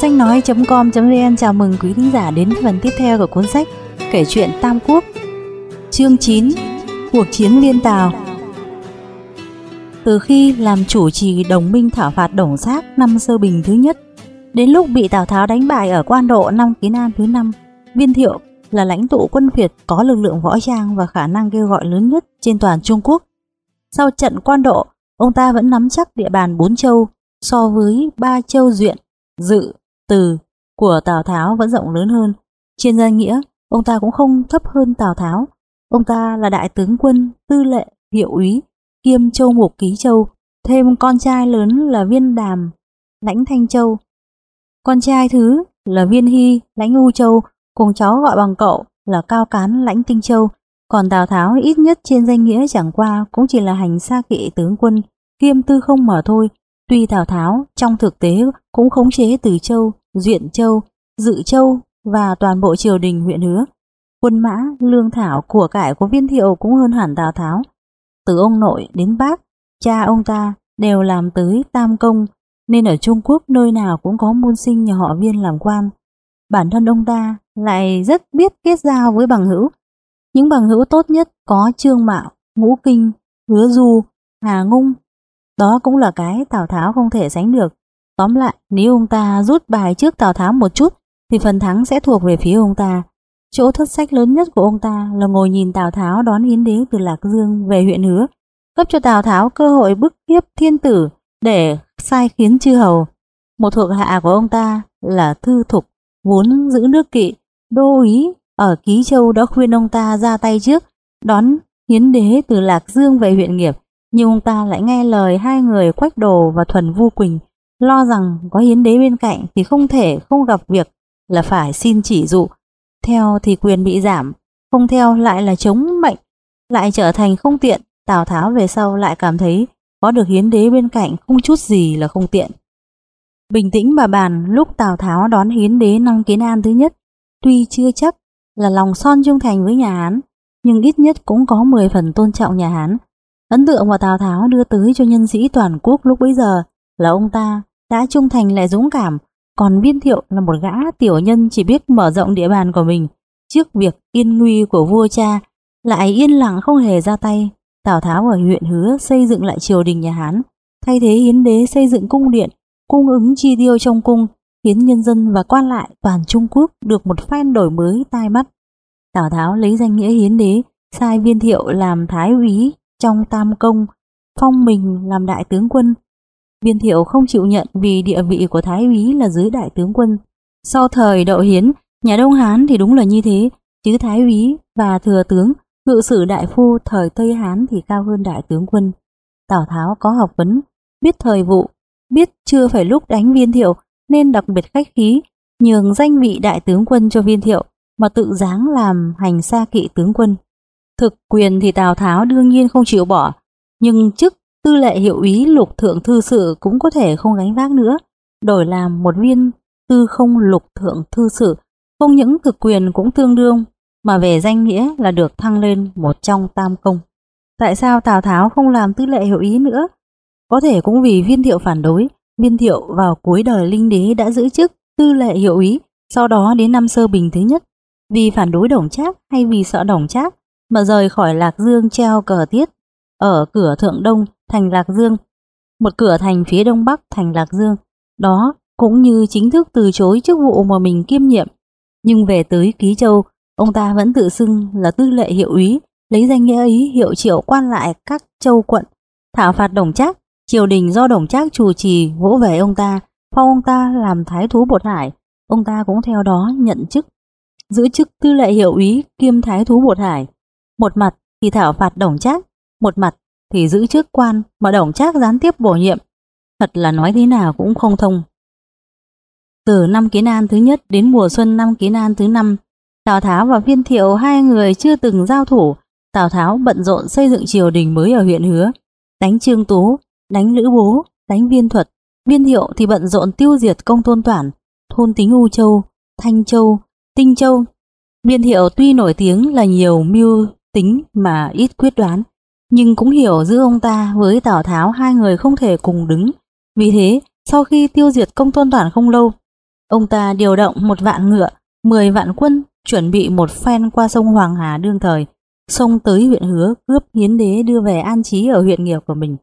Sách nói.com.vn chào mừng quý thính giả đến phần tiếp theo của cuốn sách Kể chuyện Tam Quốc. Chương 9 Cuộc chiến Liên Tào Từ khi làm chủ trì đồng minh thảo phạt đổng Xác năm Sơ Bình thứ nhất Đến lúc bị Tào Tháo đánh bại ở quan độ năm Kiến An thứ năm Viên Thiệu là lãnh tụ quân Việt có lực lượng võ trang và khả năng kêu gọi lớn nhất trên toàn Trung Quốc. Sau trận quan độ, ông ta vẫn nắm chắc địa bàn bốn châu so với ba châu duyện, dự, từ của Tào Tháo vẫn rộng lớn hơn. Trên danh nghĩa, ông ta cũng không thấp hơn Tào Tháo. Ông ta là đại tướng quân, tư lệ, hiệu úy, kiêm châu mục ký châu, thêm con trai lớn là viên đàm, lãnh thanh châu. Con trai thứ là viên hy, lãnh u châu, cùng cháu gọi bằng cậu là cao cán lãnh tinh châu. Còn Tào Tháo ít nhất trên danh nghĩa chẳng qua cũng chỉ là hành xa kỵ tướng quân, kiêm tư không mở thôi. Tuy Tào Tháo trong thực tế cũng khống chế Từ Châu, Duyện Châu, Dự Châu và toàn bộ triều đình huyện Hứa. Quân mã, lương thảo, của cải của viên thiệu cũng hơn hẳn Tào Tháo. Từ ông nội đến bác, cha ông ta đều làm tới tam công, nên ở Trung Quốc nơi nào cũng có môn sinh nhà họ viên làm quan. Bản thân ông ta lại rất biết kết giao với bằng hữu. Những bằng hữu tốt nhất có Trương Mạo, Ngũ Kinh, Hứa Du, Hà Ngung. Đó cũng là cái Tào Tháo không thể sánh được. Tóm lại, nếu ông ta rút bài trước Tào Tháo một chút, thì phần thắng sẽ thuộc về phía ông ta. Chỗ thất sách lớn nhất của ông ta là ngồi nhìn Tào Tháo đón Yến Đế từ Lạc Dương về huyện Hứa, cấp cho Tào Tháo cơ hội bức hiếp thiên tử để sai khiến chư hầu. Một thuộc hạ của ông ta là Thư Thục, vốn giữ nước kỵ, đô ý ở Ký Châu đã khuyên ông ta ra tay trước, đón Hiến Đế từ Lạc Dương về huyện Nghiệp, nhưng ông ta lại nghe lời hai người Quách Đồ và Thuần Vu Quỳnh, lo rằng có Hiến Đế bên cạnh thì không thể không gặp việc là phải xin chỉ dụ. Theo thì quyền bị giảm, không theo lại là chống mệnh, lại trở thành không tiện. Tào Tháo về sau lại cảm thấy có được Hiến Đế bên cạnh không chút gì là không tiện. Bình tĩnh mà bàn lúc Tào Tháo đón Hiến Đế năng Kiến An thứ nhất, tuy chưa chắc là lòng son trung thành với nhà Hán, nhưng ít nhất cũng có 10 phần tôn trọng nhà Hán. Ấn tượng mà Tào Tháo đưa tới cho nhân sĩ toàn quốc lúc bấy giờ là ông ta đã trung thành lại dũng cảm, còn Viên Thiệu là một gã tiểu nhân chỉ biết mở rộng địa bàn của mình. Trước việc yên nguy của vua cha, lại yên lặng không hề ra tay. Tào Tháo ở huyện Hứa xây dựng lại triều đình nhà Hán, thay thế hiến đế xây dựng cung điện, cung ứng chi tiêu trong cung, khiến nhân dân và quan lại toàn Trung Quốc được một phen đổi mới tai mắt. Tào Tháo lấy danh nghĩa hiến đế, sai viên thiệu làm thái úy trong tam công, phong mình làm đại tướng quân. Viên thiệu không chịu nhận vì địa vị của thái úy là dưới đại tướng quân. Sau thời đậu hiến, nhà Đông Hán thì đúng là như thế, chứ thái úy và thừa tướng, ngự sử đại phu thời Tây Hán thì cao hơn đại tướng quân. Tào Tháo có học vấn, biết thời vụ, biết chưa phải lúc đánh viên thiệu nên đặc biệt khách khí, nhường danh vị đại tướng quân cho viên thiệu mà tự dáng làm hành xa kỵ tướng quân. Thực quyền thì Tào Tháo đương nhiên không chịu bỏ, nhưng chức tư lệ hiệu úy lục thượng thư sự cũng có thể không gánh vác nữa, đổi làm một viên tư không lục thượng thư sự, không những thực quyền cũng tương đương, mà về danh nghĩa là được thăng lên một trong tam công. Tại sao Tào Tháo không làm tư lệ hiệu ý nữa? Có thể cũng vì viên thiệu phản đối, viên thiệu vào cuối đời linh đế đã giữ chức tư lệ hiệu ý, sau đó đến năm sơ bình thứ nhất, vì phản đối đồng trác hay vì sợ đồng trác mà rời khỏi Lạc Dương treo cờ tiết ở cửa thượng đông thành Lạc Dương, một cửa thành phía đông bắc thành Lạc Dương. Đó cũng như chính thức từ chối chức vụ mà mình kiêm nhiệm. Nhưng về tới Ký Châu, ông ta vẫn tự xưng là tư lệ hiệu úy, lấy danh nghĩa ý hiệu triệu quan lại các châu quận, thảo phạt đồng trác Triều đình do Đồng Trác chủ trì vỗ về ông ta, phong ông ta làm thái thú bột hải, ông ta cũng theo đó nhận chức, giữ chức tư lệ hiệu úy kiêm thái thú bột hải. Một mặt thì thảo phạt Đồng Trác, một mặt thì giữ chức quan mà Đồng Trác gián tiếp bổ nhiệm. Thật là nói thế nào cũng không thông. Từ năm Kiến An thứ nhất đến mùa xuân năm Kiến An thứ năm, Tào Tháo và Viên Thiệu hai người chưa từng giao thủ. Tào Tháo bận rộn xây dựng triều đình mới ở huyện Hứa, đánh Trương Tú, đánh Lữ Bố, đánh Viên Thuật, Viên Thiệu thì bận rộn tiêu diệt công tôn toản, thôn tính U Châu, Thanh Châu, Tinh Châu. Viên Thiệu tuy nổi tiếng là nhiều mưu tính mà ít quyết đoán, nhưng cũng hiểu giữa ông ta với Tào Tháo hai người không thể cùng đứng. Vì thế, sau khi tiêu diệt công tôn toàn không lâu, Ông ta điều động một vạn ngựa, 10 vạn quân, chuẩn bị một phen qua sông Hoàng Hà đương thời, xông tới huyện Hứa cướp hiến đế đưa về an trí ở huyện nghiệp của mình.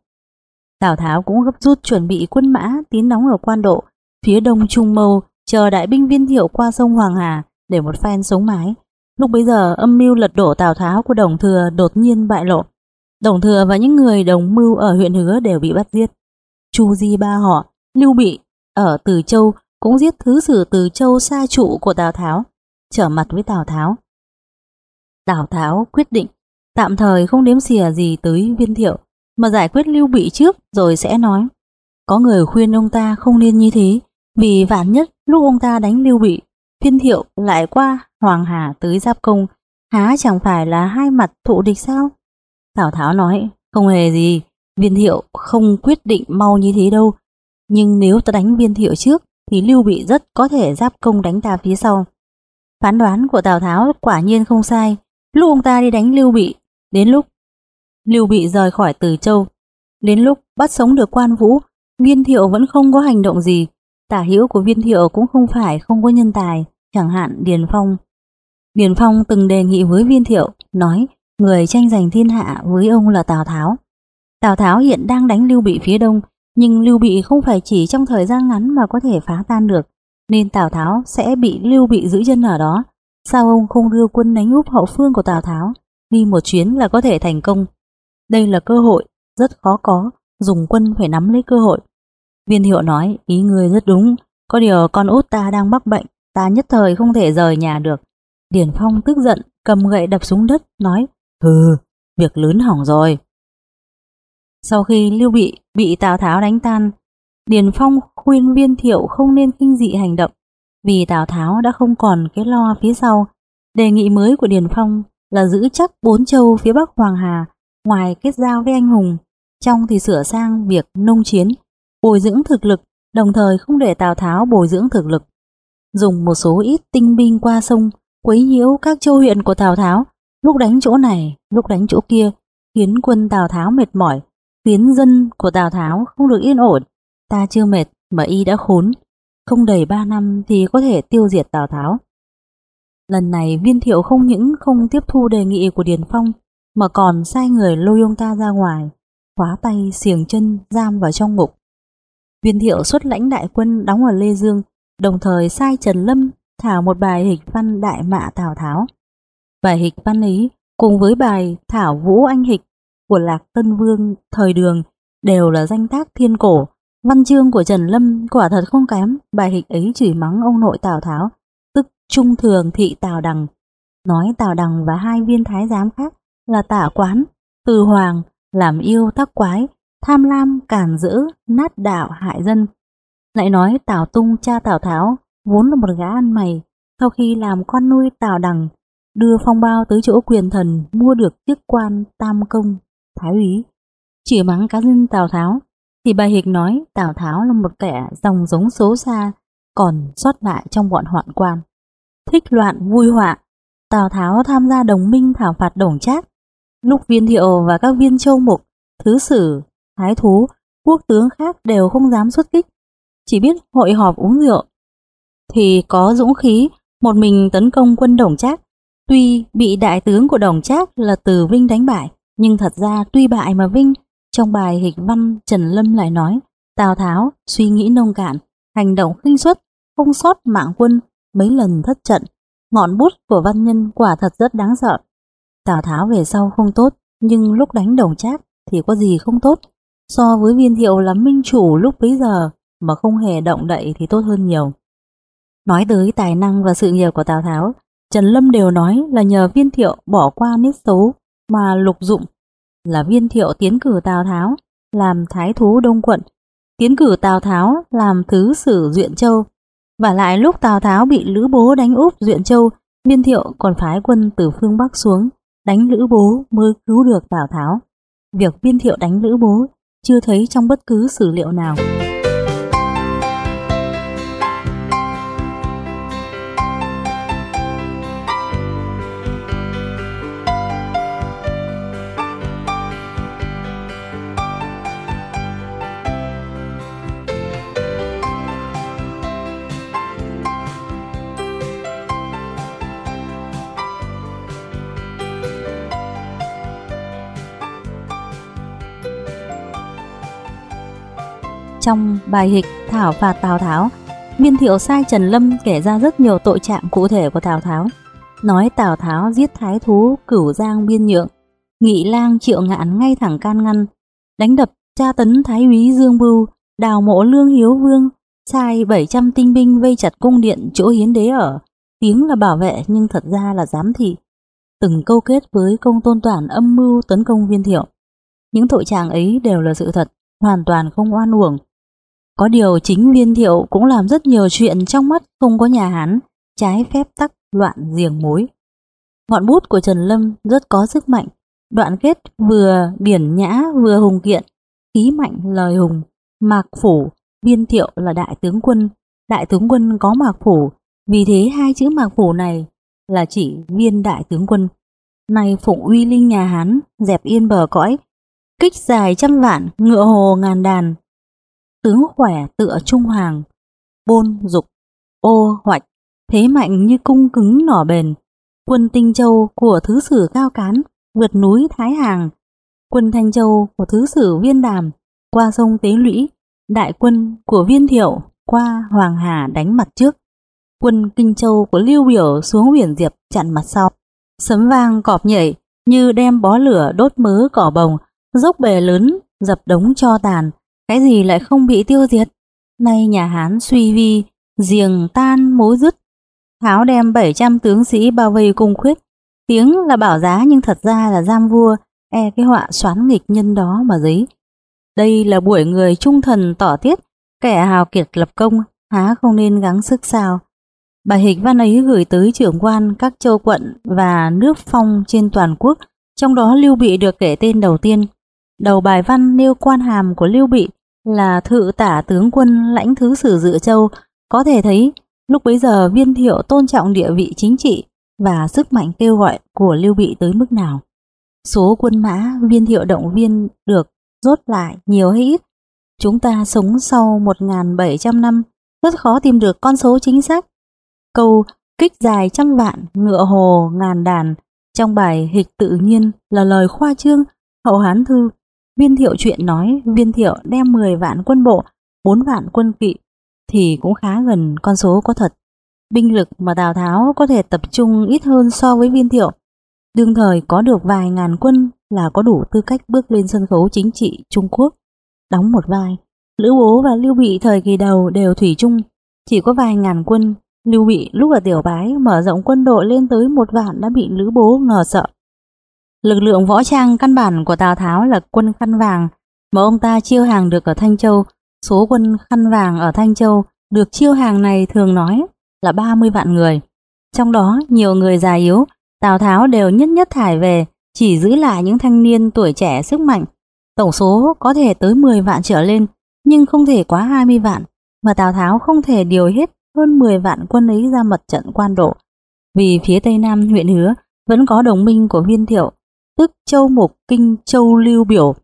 Tào Tháo cũng gấp rút chuẩn bị quân mã tín đóng ở quan độ, phía đông Trung Mâu, chờ đại binh viên thiệu qua sông Hoàng Hà để một phen sống mái. Lúc bấy giờ âm mưu lật đổ Tào Tháo của Đồng Thừa đột nhiên bại lộ. Đồng Thừa và những người đồng mưu ở huyện Hứa đều bị bắt giết. Chu Di ba họ, Lưu Bị ở Từ Châu cũng giết thứ sử Từ Châu xa trụ của Tào Tháo, trở mặt với Tào Tháo. Tào Tháo quyết định tạm thời không đếm xỉa gì tới viên thiệu, mà giải quyết Lưu Bị trước rồi sẽ nói. Có người khuyên ông ta không nên như thế, vì vạn nhất lúc ông ta đánh Lưu Bị, viên thiệu lại qua Hoàng Hà tới Giáp Công, há chẳng phải là hai mặt thụ địch sao? Tào Tháo nói, không hề gì, viên thiệu không quyết định mau như thế đâu, nhưng nếu ta đánh viên thiệu trước, thì Lưu Bị rất có thể Giáp Công đánh ta phía sau. Phán đoán của Tào Tháo quả nhiên không sai, lúc ông ta đi đánh Lưu Bị, đến lúc Lưu Bị rời khỏi Từ Châu, đến lúc bắt sống được quan vũ, viên thiệu vẫn không có hành động gì, tả hữu của viên thiệu cũng không phải không có nhân tài, chẳng hạn Điền Phong. Điền Phong từng đề nghị với viên thiệu, nói người tranh giành thiên hạ với ông là Tào Tháo. Tào Tháo hiện đang đánh Lưu Bị phía đông, nhưng Lưu Bị không phải chỉ trong thời gian ngắn mà có thể phá tan được, nên Tào Tháo sẽ bị Lưu Bị giữ chân ở đó. Sao ông không đưa quân đánh úp hậu phương của Tào Tháo, đi một chuyến là có thể thành công? Đây là cơ hội, rất khó có, dùng quân phải nắm lấy cơ hội. Viên thiệu nói, ý người rất đúng, có điều con út ta đang mắc bệnh, ta nhất thời không thể rời nhà được. Điển Phong tức giận, cầm gậy đập xuống đất, nói, hừ, việc lớn hỏng rồi. Sau khi Lưu Bị bị Tào Tháo đánh tan, Điền Phong khuyên viên thiệu không nên kinh dị hành động, vì Tào Tháo đã không còn cái lo phía sau. Đề nghị mới của Điền Phong là giữ chắc bốn châu phía bắc Hoàng Hà, ngoài kết giao với anh hùng, trong thì sửa sang việc nông chiến, bồi dưỡng thực lực, đồng thời không để Tào Tháo bồi dưỡng thực lực. Dùng một số ít tinh binh qua sông, quấy nhiễu các châu huyện của Tào Tháo, lúc đánh chỗ này, lúc đánh chỗ kia, khiến quân Tào Tháo mệt mỏi, khiến dân của Tào Tháo không được yên ổn. Ta chưa mệt mà y đã khốn, không đầy ba năm thì có thể tiêu diệt Tào Tháo. Lần này viên thiệu không những không tiếp thu đề nghị của Điền Phong mà còn sai người lôi ông ta ra ngoài, khóa tay xiềng chân giam vào trong ngục. Viên thiệu xuất lãnh đại quân đóng ở Lê Dương, đồng thời sai Trần Lâm thảo một bài hịch văn đại mạ Tào Tháo. Bài hịch văn ấy cùng với bài Thảo Vũ Anh Hịch của Lạc Tân Vương thời đường đều là danh tác thiên cổ. Văn chương của Trần Lâm quả thật không kém, bài hịch ấy chửi mắng ông nội Tào Tháo, tức Trung Thường Thị Tào Đằng. Nói Tào Đằng và hai viên thái giám khác là tả quán, từ hoàng, làm yêu tắc quái, tham lam cản giữ, nát đạo hại dân. Lại nói Tào Tung cha Tào Tháo vốn là một gã ăn mày, sau khi làm con nuôi Tào Đằng, đưa phong bao tới chỗ quyền thần mua được chức quan tam công, thái úy. Chỉ mắng cá nhân Tào Tháo, thì bà Hịch nói Tào Tháo là một kẻ dòng giống xấu xa, còn sót lại trong bọn hoạn quan. Thích loạn vui họa, Tào Tháo tham gia đồng minh thảo phạt đồng trác. Lúc viên thiệu và các viên châu mục, thứ sử, thái thú, quốc tướng khác đều không dám xuất kích, chỉ biết hội họp uống rượu. Thì có dũng khí, một mình tấn công quân đồng trác. Tuy bị đại tướng của đồng trác là Từ Vinh đánh bại, nhưng thật ra tuy bại mà Vinh, trong bài hịch văn Trần Lâm lại nói, Tào Tháo suy nghĩ nông cạn, hành động khinh suất, không sót mạng quân, mấy lần thất trận. Ngọn bút của văn nhân quả thật rất đáng sợ. Tào Tháo về sau không tốt, nhưng lúc đánh đồng trác thì có gì không tốt. So với viên thiệu là minh chủ lúc bấy giờ mà không hề động đậy thì tốt hơn nhiều. Nói tới tài năng và sự nghiệp của Tào Tháo, Trần Lâm đều nói là nhờ viên thiệu bỏ qua nét xấu mà lục dụng là viên thiệu tiến cử Tào Tháo làm thái thú Đông quận, tiến cử Tào Tháo làm thứ sử Duyện Châu. Và lại lúc Tào Tháo bị Lữ Bố đánh úp Duyện Châu, viên thiệu còn phái quân từ phương Bắc xuống đánh Lữ Bố mới cứu được Tào Tháo. Việc viên thiệu đánh Lữ Bố chưa thấy trong bất cứ sử liệu nào. Trong bài hịch Thảo phạt Tào Tháo, Viên Thiệu sai Trần Lâm kể ra rất nhiều tội trạng cụ thể của Tào Tháo. Nói Tào Tháo giết thái thú cửu giang biên nhượng, nghị lang triệu ngạn ngay thẳng can ngăn, đánh đập tra tấn thái úy Dương Bưu, đào mộ lương hiếu vương, sai 700 tinh binh vây chặt cung điện chỗ hiến đế ở, tiếng là bảo vệ nhưng thật ra là giám thị. Từng câu kết với công tôn toàn âm mưu tấn công viên thiệu. Những tội trạng ấy đều là sự thật, hoàn toàn không oan uổng. Có điều chính viên thiệu cũng làm rất nhiều chuyện trong mắt không có nhà Hán, trái phép tắc loạn giềng mối. Ngọn bút của Trần Lâm rất có sức mạnh, đoạn kết vừa điển nhã vừa hùng kiện, khí mạnh lời hùng, mạc phủ, viên thiệu là đại tướng quân, đại tướng quân có mạc phủ, vì thế hai chữ mạc phủ này là chỉ viên đại tướng quân. Này phụng uy linh nhà Hán, dẹp yên bờ cõi, kích dài trăm vạn, ngựa hồ ngàn đàn. Tướng khỏe tựa trung hoàng, bôn dục, ô hoạch, thế mạnh như cung cứng nỏ bền. Quân Tinh Châu của Thứ sử Cao Cán, vượt núi Thái Hàng. Quân Thanh Châu của Thứ sử Viên Đàm, qua sông Tế Lũy. Đại quân của Viên Thiệu, qua Hoàng Hà đánh mặt trước. Quân Kinh Châu của Lưu Biểu xuống huyền Diệp chặn mặt sau. Sấm vang cọp nhảy như đem bó lửa đốt mớ cỏ bồng, dốc bề lớn, dập đống cho tàn, cái gì lại không bị tiêu diệt. Nay nhà Hán suy vi, giềng tan mối dứt. Tháo đem 700 tướng sĩ bao vây cung khuyết. Tiếng là bảo giá nhưng thật ra là giam vua, e cái họa xoán nghịch nhân đó mà giấy. Đây là buổi người trung thần tỏ tiết, kẻ hào kiệt lập công, há không nên gắng sức sao. Bài hịch văn ấy gửi tới trưởng quan các châu quận và nước phong trên toàn quốc, trong đó Lưu Bị được kể tên đầu tiên. Đầu bài văn nêu quan hàm của Lưu Bị là thự tả tướng quân lãnh thứ sử dự châu, có thể thấy lúc bấy giờ viên thiệu tôn trọng địa vị chính trị và sức mạnh kêu gọi của Lưu Bị tới mức nào. Số quân mã viên thiệu động viên được rốt lại nhiều hay ít. Chúng ta sống sau 1.700 năm, rất khó tìm được con số chính xác. Câu kích dài trăm vạn, ngựa hồ ngàn đàn trong bài hịch tự nhiên là lời khoa trương, hậu hán thư. Viên thiệu chuyện nói viên thiệu đem 10 vạn quân bộ, 4 vạn quân kỵ thì cũng khá gần con số có thật. Binh lực mà Tào Tháo có thể tập trung ít hơn so với viên thiệu. Đương thời có được vài ngàn quân là có đủ tư cách bước lên sân khấu chính trị Trung Quốc, đóng một vai. Lữ Bố và Lưu Bị thời kỳ đầu đều thủy chung, chỉ có vài ngàn quân. Lưu Bị lúc ở Tiểu Bái mở rộng quân đội lên tới một vạn đã bị Lữ Bố ngờ sợ. Lực lượng võ trang căn bản của Tào Tháo là quân khăn vàng mà ông ta chiêu hàng được ở Thanh Châu. Số quân khăn vàng ở Thanh Châu được chiêu hàng này thường nói là 30 vạn người. Trong đó nhiều người già yếu, Tào Tháo đều nhất nhất thải về chỉ giữ lại những thanh niên tuổi trẻ sức mạnh. Tổng số có thể tới 10 vạn trở lên, nhưng không thể quá 20 vạn, Mà Tào Tháo không thể điều hết hơn 10 vạn quân ấy ra mật trận quan độ. Vì phía tây nam huyện Hứa vẫn có đồng minh của viên thiệu, tức Châu Mục Kinh Châu Lưu Biểu.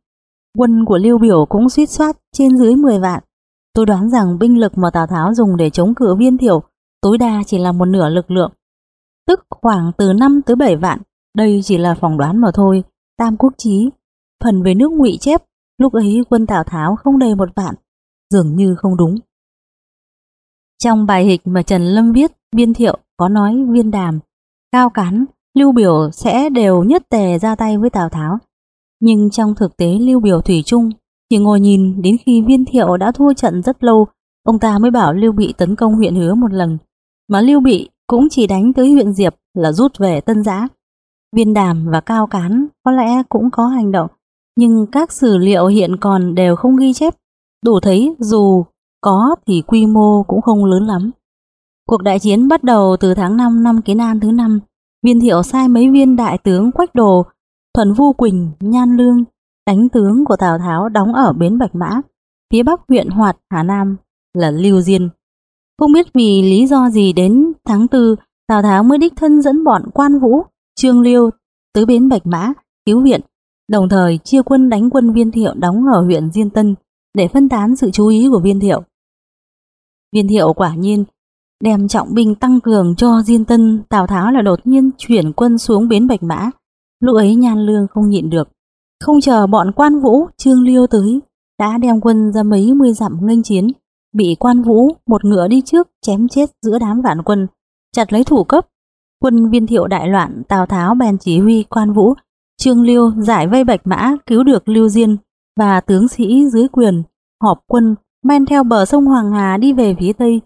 Quân của Lưu Biểu cũng suýt soát trên dưới 10 vạn. Tôi đoán rằng binh lực mà Tào Tháo dùng để chống cự viên thiệu tối đa chỉ là một nửa lực lượng, tức khoảng từ 5 tới 7 vạn. Đây chỉ là phỏng đoán mà thôi, Tam Quốc Chí. Phần về nước ngụy chép, lúc ấy quân Tào Tháo không đầy một vạn, dường như không đúng. Trong bài hịch mà Trần Lâm viết, viên thiệu có nói viên đàm, cao cán, lưu biểu sẽ đều nhất tề ra tay với Tào Tháo. Nhưng trong thực tế lưu biểu thủy chung chỉ ngồi nhìn đến khi viên thiệu đã thua trận rất lâu, ông ta mới bảo Lưu Bị tấn công huyện Hứa một lần, mà Lưu Bị cũng chỉ đánh tới huyện Diệp là rút về Tân Giã. Viên đàm và cao cán có lẽ cũng có hành động, nhưng các sử liệu hiện còn đều không ghi chép, đủ thấy dù có thì quy mô cũng không lớn lắm. Cuộc đại chiến bắt đầu từ tháng 5 năm Kiến An thứ năm. Viên thiệu sai mấy viên đại tướng Quách Đồ, Thuần Vu Quỳnh, Nhan Lương, đánh tướng của Tào Tháo đóng ở bến Bạch Mã, phía bắc huyện Hoạt, Hà Nam là Lưu Diên. Không biết vì lý do gì đến tháng 4, Tào Tháo mới đích thân dẫn bọn quan vũ, Trương Liêu tới bến Bạch Mã, cứu viện, đồng thời chia quân đánh quân viên thiệu đóng ở huyện Diên Tân để phân tán sự chú ý của viên thiệu. Viên thiệu quả nhiên đem trọng binh tăng cường cho Diên Tân, Tào Tháo là đột nhiên chuyển quân xuống bến Bạch Mã. Lúc ấy Nhan Lương không nhịn được, không chờ bọn quan vũ Trương Liêu tới, đã đem quân ra mấy mươi dặm nghênh chiến, bị quan vũ một ngựa đi trước chém chết giữa đám vạn quân, chặt lấy thủ cấp. Quân viên thiệu đại loạn, Tào Tháo bèn chỉ huy quan vũ, Trương Liêu giải vây bạch mã cứu được Lưu Diên và tướng sĩ dưới quyền, họp quân men theo bờ sông Hoàng Hà đi về phía tây,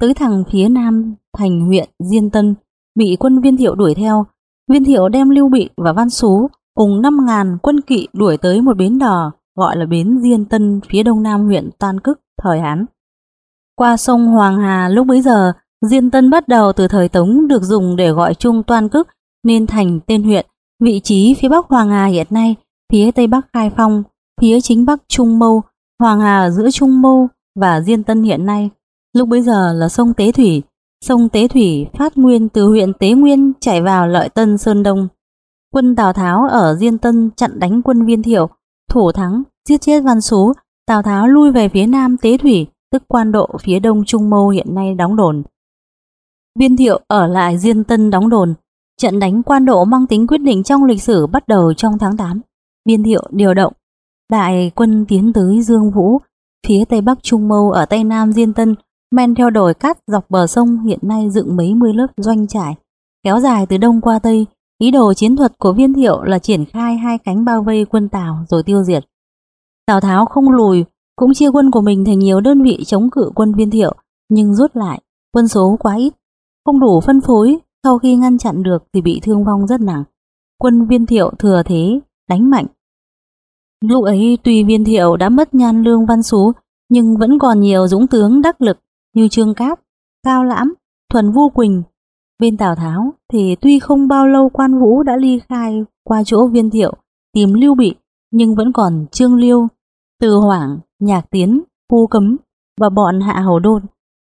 tới thẳng phía nam thành huyện Diên Tân, bị quân viên thiệu đuổi theo. Viên thiệu đem Lưu Bị và Văn Sú cùng 5.000 quân kỵ đuổi tới một bến đò gọi là bến Diên Tân phía đông nam huyện Toan Cức, thời Hán. Qua sông Hoàng Hà lúc bấy giờ, Diên Tân bắt đầu từ thời Tống được dùng để gọi chung Toan Cức nên thành tên huyện. Vị trí phía bắc Hoàng Hà hiện nay, phía tây bắc Khai Phong, phía chính bắc Trung Mâu, Hoàng Hà ở giữa Trung Mâu và Diên Tân hiện nay. Lúc bấy giờ là sông Tế Thủy, sông Tế Thủy phát nguyên từ huyện Tế Nguyên chảy vào lợi Tân Sơn Đông. Quân Tào Tháo ở Diên Tân chặn đánh quân Viên Thiệu, thủ thắng, giết chết Văn Sú, Tào Tháo lui về phía nam Tế Thủy, tức quan độ phía đông Trung Mâu hiện nay đóng đồn. Viên Thiệu ở lại Diên Tân đóng đồn, trận đánh quan độ mang tính quyết định trong lịch sử bắt đầu trong tháng 8. Viên Thiệu điều động đại quân tiến tới Dương Vũ, phía tây bắc Trung Mâu ở tây nam Diên Tân, men theo đồi cát dọc bờ sông hiện nay dựng mấy mươi lớp doanh trại, kéo dài từ đông qua tây. Ý đồ chiến thuật của Viên Thiệu là triển khai hai cánh bao vây quân Tào rồi tiêu diệt. Tào Tháo không lùi, cũng chia quân của mình thành nhiều đơn vị chống cự quân Viên Thiệu, nhưng rút lại, quân số quá ít, không đủ phân phối, sau khi ngăn chặn được thì bị thương vong rất nặng. Quân Viên Thiệu thừa thế, đánh mạnh. Lúc ấy tuy Viên Thiệu đã mất nhan lương văn xú, nhưng vẫn còn nhiều dũng tướng đắc lực như Trương Cáp, Cao Lãm, Thuần Vu Quỳnh. Bên Tào Tháo thì tuy không bao lâu quan vũ đã ly khai qua chỗ Viên Thiệu tìm Lưu Bị, nhưng vẫn còn Trương Liêu, Từ Hoảng, Nhạc Tiến, Phu Cấm và bọn Hạ Hầu Đôn,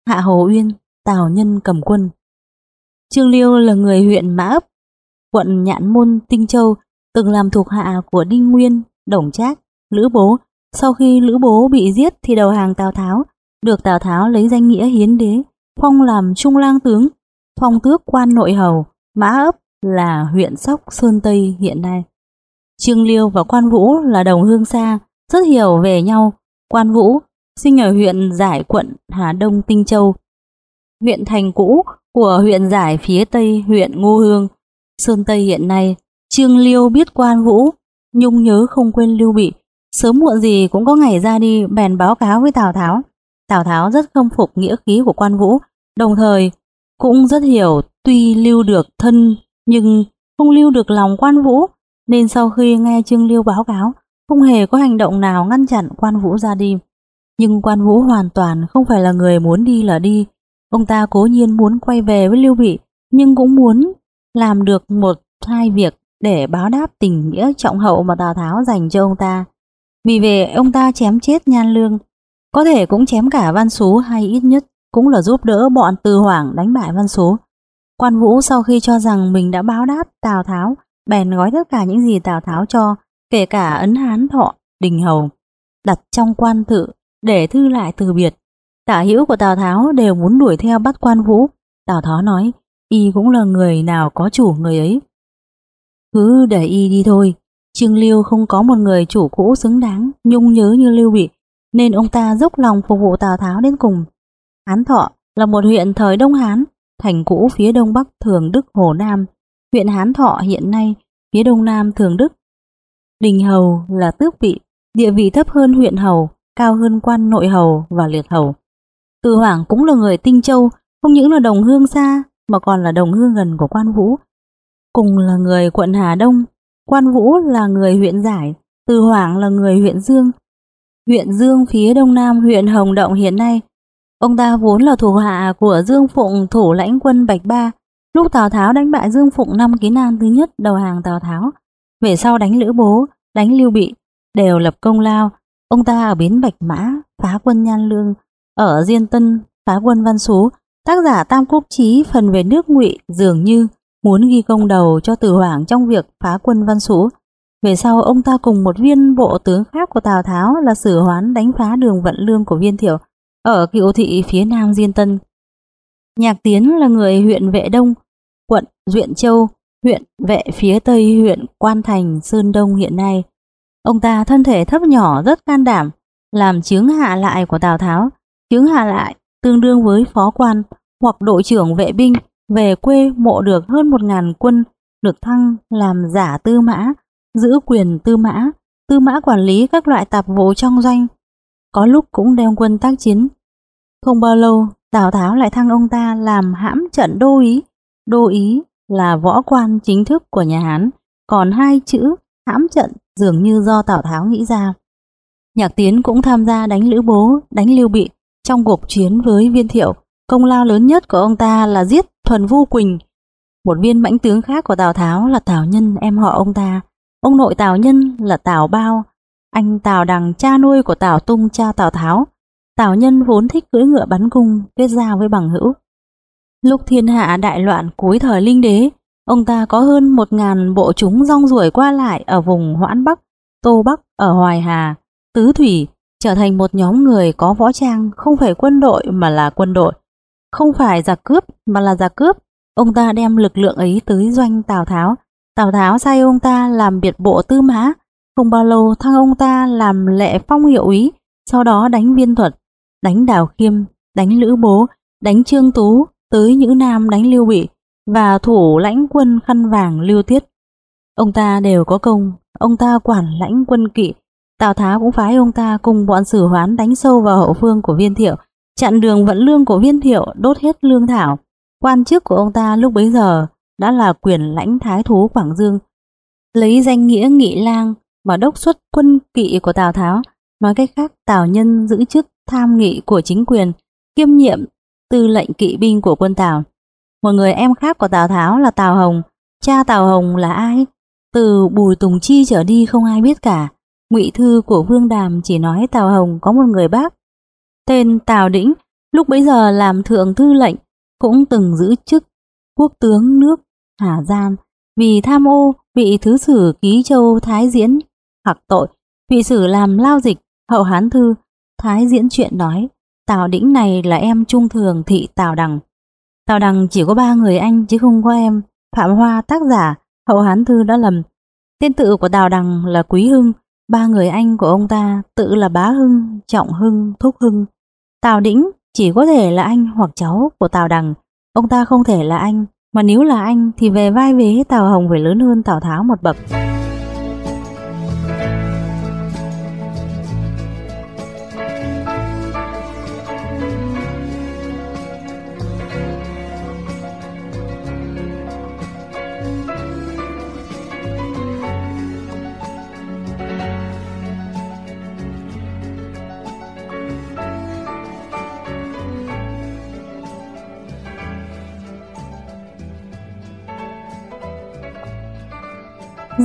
Hạ Hầu Uyên, Tào Nhân cầm quân. Trương Liêu là người huyện Mã ấp, quận Nhạn Môn, Tinh Châu, từng làm thuộc hạ của Đinh Nguyên, Đồng Trác, Lữ Bố. Sau khi Lữ Bố bị giết thì đầu hàng Tào Tháo, được Tào Tháo lấy danh nghĩa hiến đế, phong làm trung lang tướng, phong tước quan nội hầu, Mã ấp là huyện Sóc Sơn Tây hiện nay. Trương Liêu và Quan Vũ là đồng hương xa, rất hiểu về nhau. Quan Vũ sinh ở huyện Giải quận Hà Đông Tinh Châu, huyện thành cũ của huyện Giải phía tây huyện Ngô Hương, Sơn Tây hiện nay. Trương Liêu biết Quan Vũ, nhung nhớ không quên Lưu Bị, sớm muộn gì cũng có ngày ra đi bèn báo cáo với Tào Tháo. Tào Tháo rất khâm phục nghĩa khí của Quan Vũ, đồng thời cũng rất hiểu tuy lưu được thân nhưng không lưu được lòng Quan Vũ nên sau khi nghe Trương Liêu báo cáo, không hề có hành động nào ngăn chặn quan vũ ra đi. Nhưng quan vũ hoàn toàn không phải là người muốn đi là đi. Ông ta cố nhiên muốn quay về với Lưu Bị, nhưng cũng muốn làm được một hai việc để báo đáp tình nghĩa trọng hậu mà Tào Tháo dành cho ông ta. Vì vậy ông ta chém chết Nhan Lương, có thể cũng chém cả Văn Sú hay ít nhất cũng là giúp đỡ bọn Từ Hoảng đánh bại Văn Sú. Quan Vũ sau khi cho rằng mình đã báo đáp Tào Tháo bèn gói tất cả những gì Tào Tháo cho, kể cả ấn hán thọ, đình hầu, đặt trong quan tự để thư lại từ biệt. Tả hữu của Tào Tháo đều muốn đuổi theo bắt quan vũ. Tào Tháo nói, y cũng là người nào có chủ người ấy. Cứ để y đi thôi, Trương Liêu không có một người chủ cũ xứng đáng, nhung nhớ như Lưu Bị, nên ông ta dốc lòng phục vụ Tào Tháo đến cùng. Hán Thọ là một huyện thời Đông Hán, thành cũ phía đông bắc Thường Đức Hồ Nam, huyện Hán Thọ hiện nay, phía đông nam Thường Đức. Đình Hầu là tước vị, địa vị thấp hơn huyện Hầu, cao hơn quan nội Hầu và liệt Hầu. Từ Hoàng cũng là người Tinh Châu, không những là đồng hương xa, mà còn là đồng hương gần của quan Vũ. Cùng là người quận Hà Đông, quan Vũ là người huyện Giải, Từ Hoàng là người huyện Dương. Huyện Dương phía đông nam huyện Hồng Động hiện nay, ông ta vốn là thủ hạ của Dương Phụng thủ lãnh quân Bạch Ba, Lúc Tào Tháo đánh bại Dương Phụng năm ký nan thứ nhất đầu hàng Tào Tháo, về sau đánh Lữ Bố, đánh Lưu Bị, đều lập công lao. Ông ta ở bến Bạch Mã, phá quân Nhan Lương, ở Diên Tân, phá quân Văn Sú, tác giả Tam Quốc Chí phần về nước ngụy dường như muốn ghi công đầu cho Từ Hoàng trong việc phá quân Văn Sú. Về sau ông ta cùng một viên bộ tướng khác của Tào Tháo là Sử Hoán đánh phá đường vận lương của Viên Thiệu ở Cựu Thị phía nam Diên Tân. Nhạc Tiến là người huyện Vệ Đông, quận Duyện Châu, huyện vệ phía tây huyện Quan Thành, Sơn Đông hiện nay. Ông ta thân thể thấp nhỏ rất can đảm, làm chướng hạ lại của Tào Tháo. Chướng hạ lại tương đương với phó quan hoặc đội trưởng vệ binh về quê mộ được hơn một ngàn quân được thăng làm giả tư mã, giữ quyền tư mã, tư mã quản lý các loại tạp vụ trong doanh. Có lúc cũng đem quân tác chiến. Không bao lâu, Tào Tháo lại thăng ông ta làm hãm trận đô ý. Đô ý là võ quan chính thức của nhà Hán, còn hai chữ hãm trận dường như do Tào Tháo nghĩ ra. Nhạc Tiến cũng tham gia đánh Lữ Bố, đánh Lưu Bị trong cuộc chiến với Viên Thiệu. Công lao lớn nhất của ông ta là giết Thuần Vu Quỳnh. Một viên mãnh tướng khác của Tào Tháo là Tào Nhân em họ ông ta. Ông nội Tào Nhân là Tào Bao, anh Tào Đằng cha nuôi của Tào Tung cha Tào Tháo. Tào Nhân vốn thích cưỡi ngựa bắn cung, kết giao với bằng hữu. Lúc thiên hạ đại loạn cuối thời linh đế, ông ta có hơn một ngàn bộ chúng rong ruổi qua lại ở vùng Hoãn Bắc, Tô Bắc, ở Hoài Hà, Tứ Thủy, trở thành một nhóm người có võ trang không phải quân đội mà là quân đội. Không phải giặc cướp mà là giặc cướp. Ông ta đem lực lượng ấy tới doanh Tào Tháo. Tào Tháo sai ông ta làm biệt bộ tư mã. Không bao lâu thăng ông ta làm lệ phong hiệu úy, sau đó đánh viên thuật, đánh đào khiêm, đánh lữ bố, đánh trương tú, tới Nhữ Nam đánh Lưu Bị và thủ lãnh quân khăn vàng Lưu Tiết. Ông ta đều có công, ông ta quản lãnh quân kỵ, Tào Tháo cũng phái ông ta cùng bọn sử hoán đánh sâu vào hậu phương của viên thiệu, chặn đường vận lương của viên thiệu, đốt hết lương thảo. Quan chức của ông ta lúc bấy giờ đã là quyền lãnh thái thú Quảng Dương, lấy danh nghĩa nghị lang mà đốc xuất quân kỵ của Tào Tháo, nói cách khác Tào Nhân giữ chức tham nghị của chính quyền, kiêm nhiệm tư lệnh kỵ binh của quân Tào. Một người em khác của Tào Tháo là Tào Hồng, cha Tào Hồng là ai? Từ Bùi Tùng Chi trở đi không ai biết cả. Ngụy thư của Vương Đàm chỉ nói Tào Hồng có một người bác tên Tào Đĩnh, lúc bấy giờ làm thượng thư lệnh, cũng từng giữ chức quốc tướng nước Hà Giang, vì tham ô bị thứ sử ký châu Thái Diễn hoặc tội, vị sử làm lao dịch hậu hán thư, Thái Diễn chuyện nói, Tào Đĩnh này là em trung thường thị Tào Đằng. Tào Đằng chỉ có ba người anh chứ không có em, Phạm Hoa tác giả, hậu hán thư đã lầm. Tên tự của Tào Đằng là Quý Hưng, Ba người anh của ông ta tự là Bá Hưng, Trọng Hưng, Thúc Hưng. Tào Đĩnh chỉ có thể là anh hoặc cháu của Tào Đằng. Ông ta không thể là anh, mà nếu là anh thì về vai vế Tào Hồng phải lớn hơn Tào Tháo một bậc.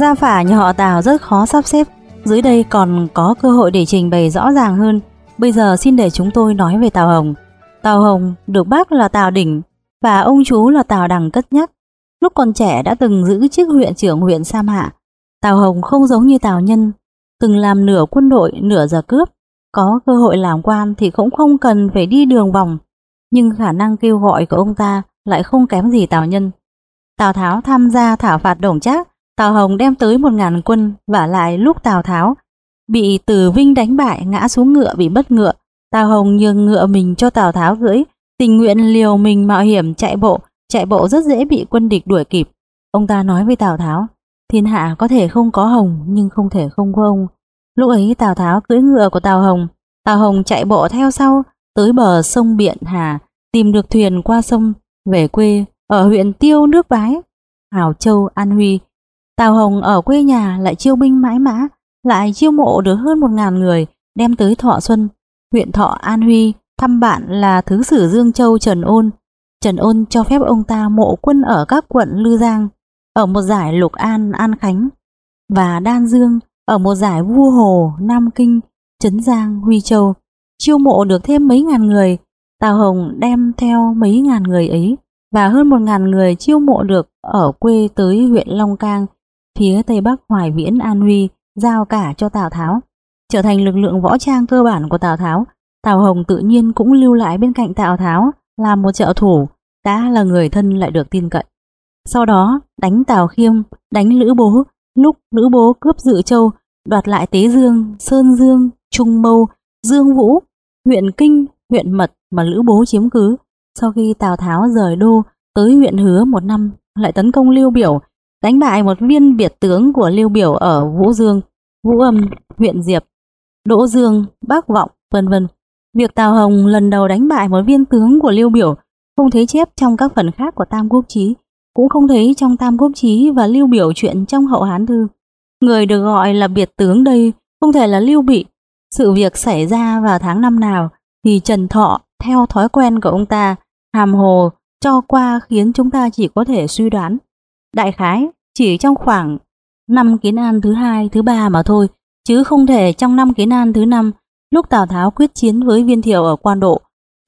Gia phả nhà họ Tào rất khó sắp xếp, dưới đây còn có cơ hội để trình bày rõ ràng hơn. Bây giờ xin để chúng tôi nói về Tào Hồng. Tào Hồng được bác là Tào Đỉnh và ông chú là Tào Đằng cất nhắc. Lúc còn trẻ đã từng giữ chức huyện trưởng huyện Sam Hạ. Tào Hồng không giống như Tào Nhân, từng làm nửa quân đội nửa giờ cướp. Có cơ hội làm quan thì cũng không cần phải đi đường vòng, nhưng khả năng kêu gọi của ông ta lại không kém gì Tào Nhân. Tào Tháo tham gia thảo phạt Đồng Trác Tào Hồng đem tới một ngàn quân và lại lúc Tào Tháo bị Từ Vinh đánh bại ngã xuống ngựa bị bất ngựa. Tào Hồng nhường ngựa mình cho Tào Tháo cưỡi, tình nguyện liều mình mạo hiểm chạy bộ, chạy bộ rất dễ bị quân địch đuổi kịp. Ông ta nói với Tào Tháo, thiên hạ có thể không có Hồng nhưng không thể không có ông. Lúc ấy Tào Tháo cưỡi ngựa của Tào Hồng, Tào Hồng chạy bộ theo sau tới bờ sông Biện Hà, tìm được thuyền qua sông về quê ở huyện Tiêu nước Bái, Hào Châu, An Huy Tào Hồng ở quê nhà lại chiêu binh mãi mã, lại chiêu mộ được hơn một ngàn người đem tới Thọ Xuân, huyện Thọ An Huy thăm bạn là Thứ sử Dương Châu Trần Ôn. Trần Ôn cho phép ông ta mộ quân ở các quận Lư Giang, ở một giải Lục An, An Khánh và Đan Dương, ở một giải Vua Hồ, Nam Kinh, Trấn Giang, Huy Châu. Chiêu mộ được thêm mấy ngàn người, Tào Hồng đem theo mấy ngàn người ấy và hơn một ngàn người chiêu mộ được ở quê tới huyện Long Cang phía Tây Bắc Hoài Viễn An Huy giao cả cho Tào Tháo. Trở thành lực lượng võ trang cơ bản của Tào Tháo, Tào Hồng tự nhiên cũng lưu lại bên cạnh Tào Tháo làm một trợ thủ, đã là người thân lại được tin cậy. Sau đó đánh Tào Khiêm, đánh Lữ Bố, lúc Lữ Bố cướp Dự Châu, đoạt lại Tế Dương, Sơn Dương, Trung Mâu, Dương Vũ, huyện Kinh, huyện Mật mà Lữ Bố chiếm cứ. Sau khi Tào Tháo rời đô tới huyện Hứa một năm, lại tấn công Lưu Biểu, đánh bại một viên biệt tướng của Lưu Biểu ở Vũ Dương, Vũ Âm, huyện Diệp, Đỗ Dương, Bắc Vọng, vân vân. Việc Tào Hồng lần đầu đánh bại một viên tướng của Lưu Biểu không thấy chép trong các phần khác của Tam Quốc Chí, cũng không thấy trong Tam Quốc Chí và Lưu Biểu chuyện trong Hậu Hán Thư. Người được gọi là biệt tướng đây không thể là Lưu Bị. Sự việc xảy ra vào tháng năm nào thì Trần Thọ theo thói quen của ông ta hàm hồ cho qua khiến chúng ta chỉ có thể suy đoán. Đại khái chỉ trong khoảng năm kiến an thứ hai, thứ ba mà thôi, chứ không thể trong năm kiến an thứ năm lúc Tào Tháo quyết chiến với viên thiệu ở quan độ.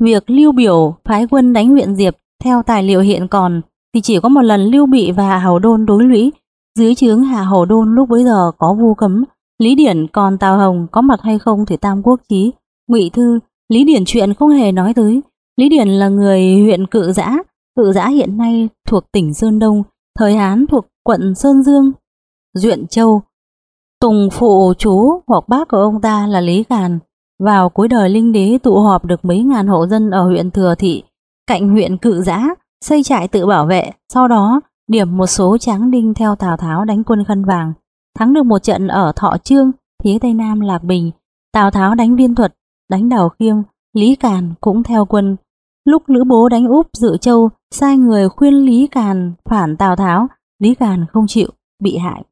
Việc Lưu Biểu phái quân đánh huyện Diệp theo tài liệu hiện còn thì chỉ có một lần Lưu Bị và Hạ Hầu Đôn đối lũy. Dưới trướng Hà Hầu Đôn lúc bấy giờ có vu cấm, Lý Điển còn Tào Hồng có mặt hay không thì Tam Quốc Chí, Ngụy Thư, Lý Điển chuyện không hề nói tới. Lý Điển là người huyện Cự Giã, Cự Giã hiện nay thuộc tỉnh Sơn Đông, thời Hán thuộc quận Sơn Dương, Duyện Châu. Tùng phụ chú hoặc bác của ông ta là Lý Càn. Vào cuối đời Linh Đế tụ họp được mấy ngàn hộ dân ở huyện Thừa Thị, cạnh huyện Cự Giã, xây trại tự bảo vệ, sau đó điểm một số tráng đinh theo Tào Tháo đánh quân khăn vàng. Thắng được một trận ở Thọ Trương, phía tây nam Lạc Bình, Tào Tháo đánh viên thuật, đánh đào khiêm, Lý Càn cũng theo quân. Lúc Lữ Bố đánh úp Dự Châu, sai người khuyên Lý Càn phản Tào Tháo, Lý Càn không chịu, bị hại.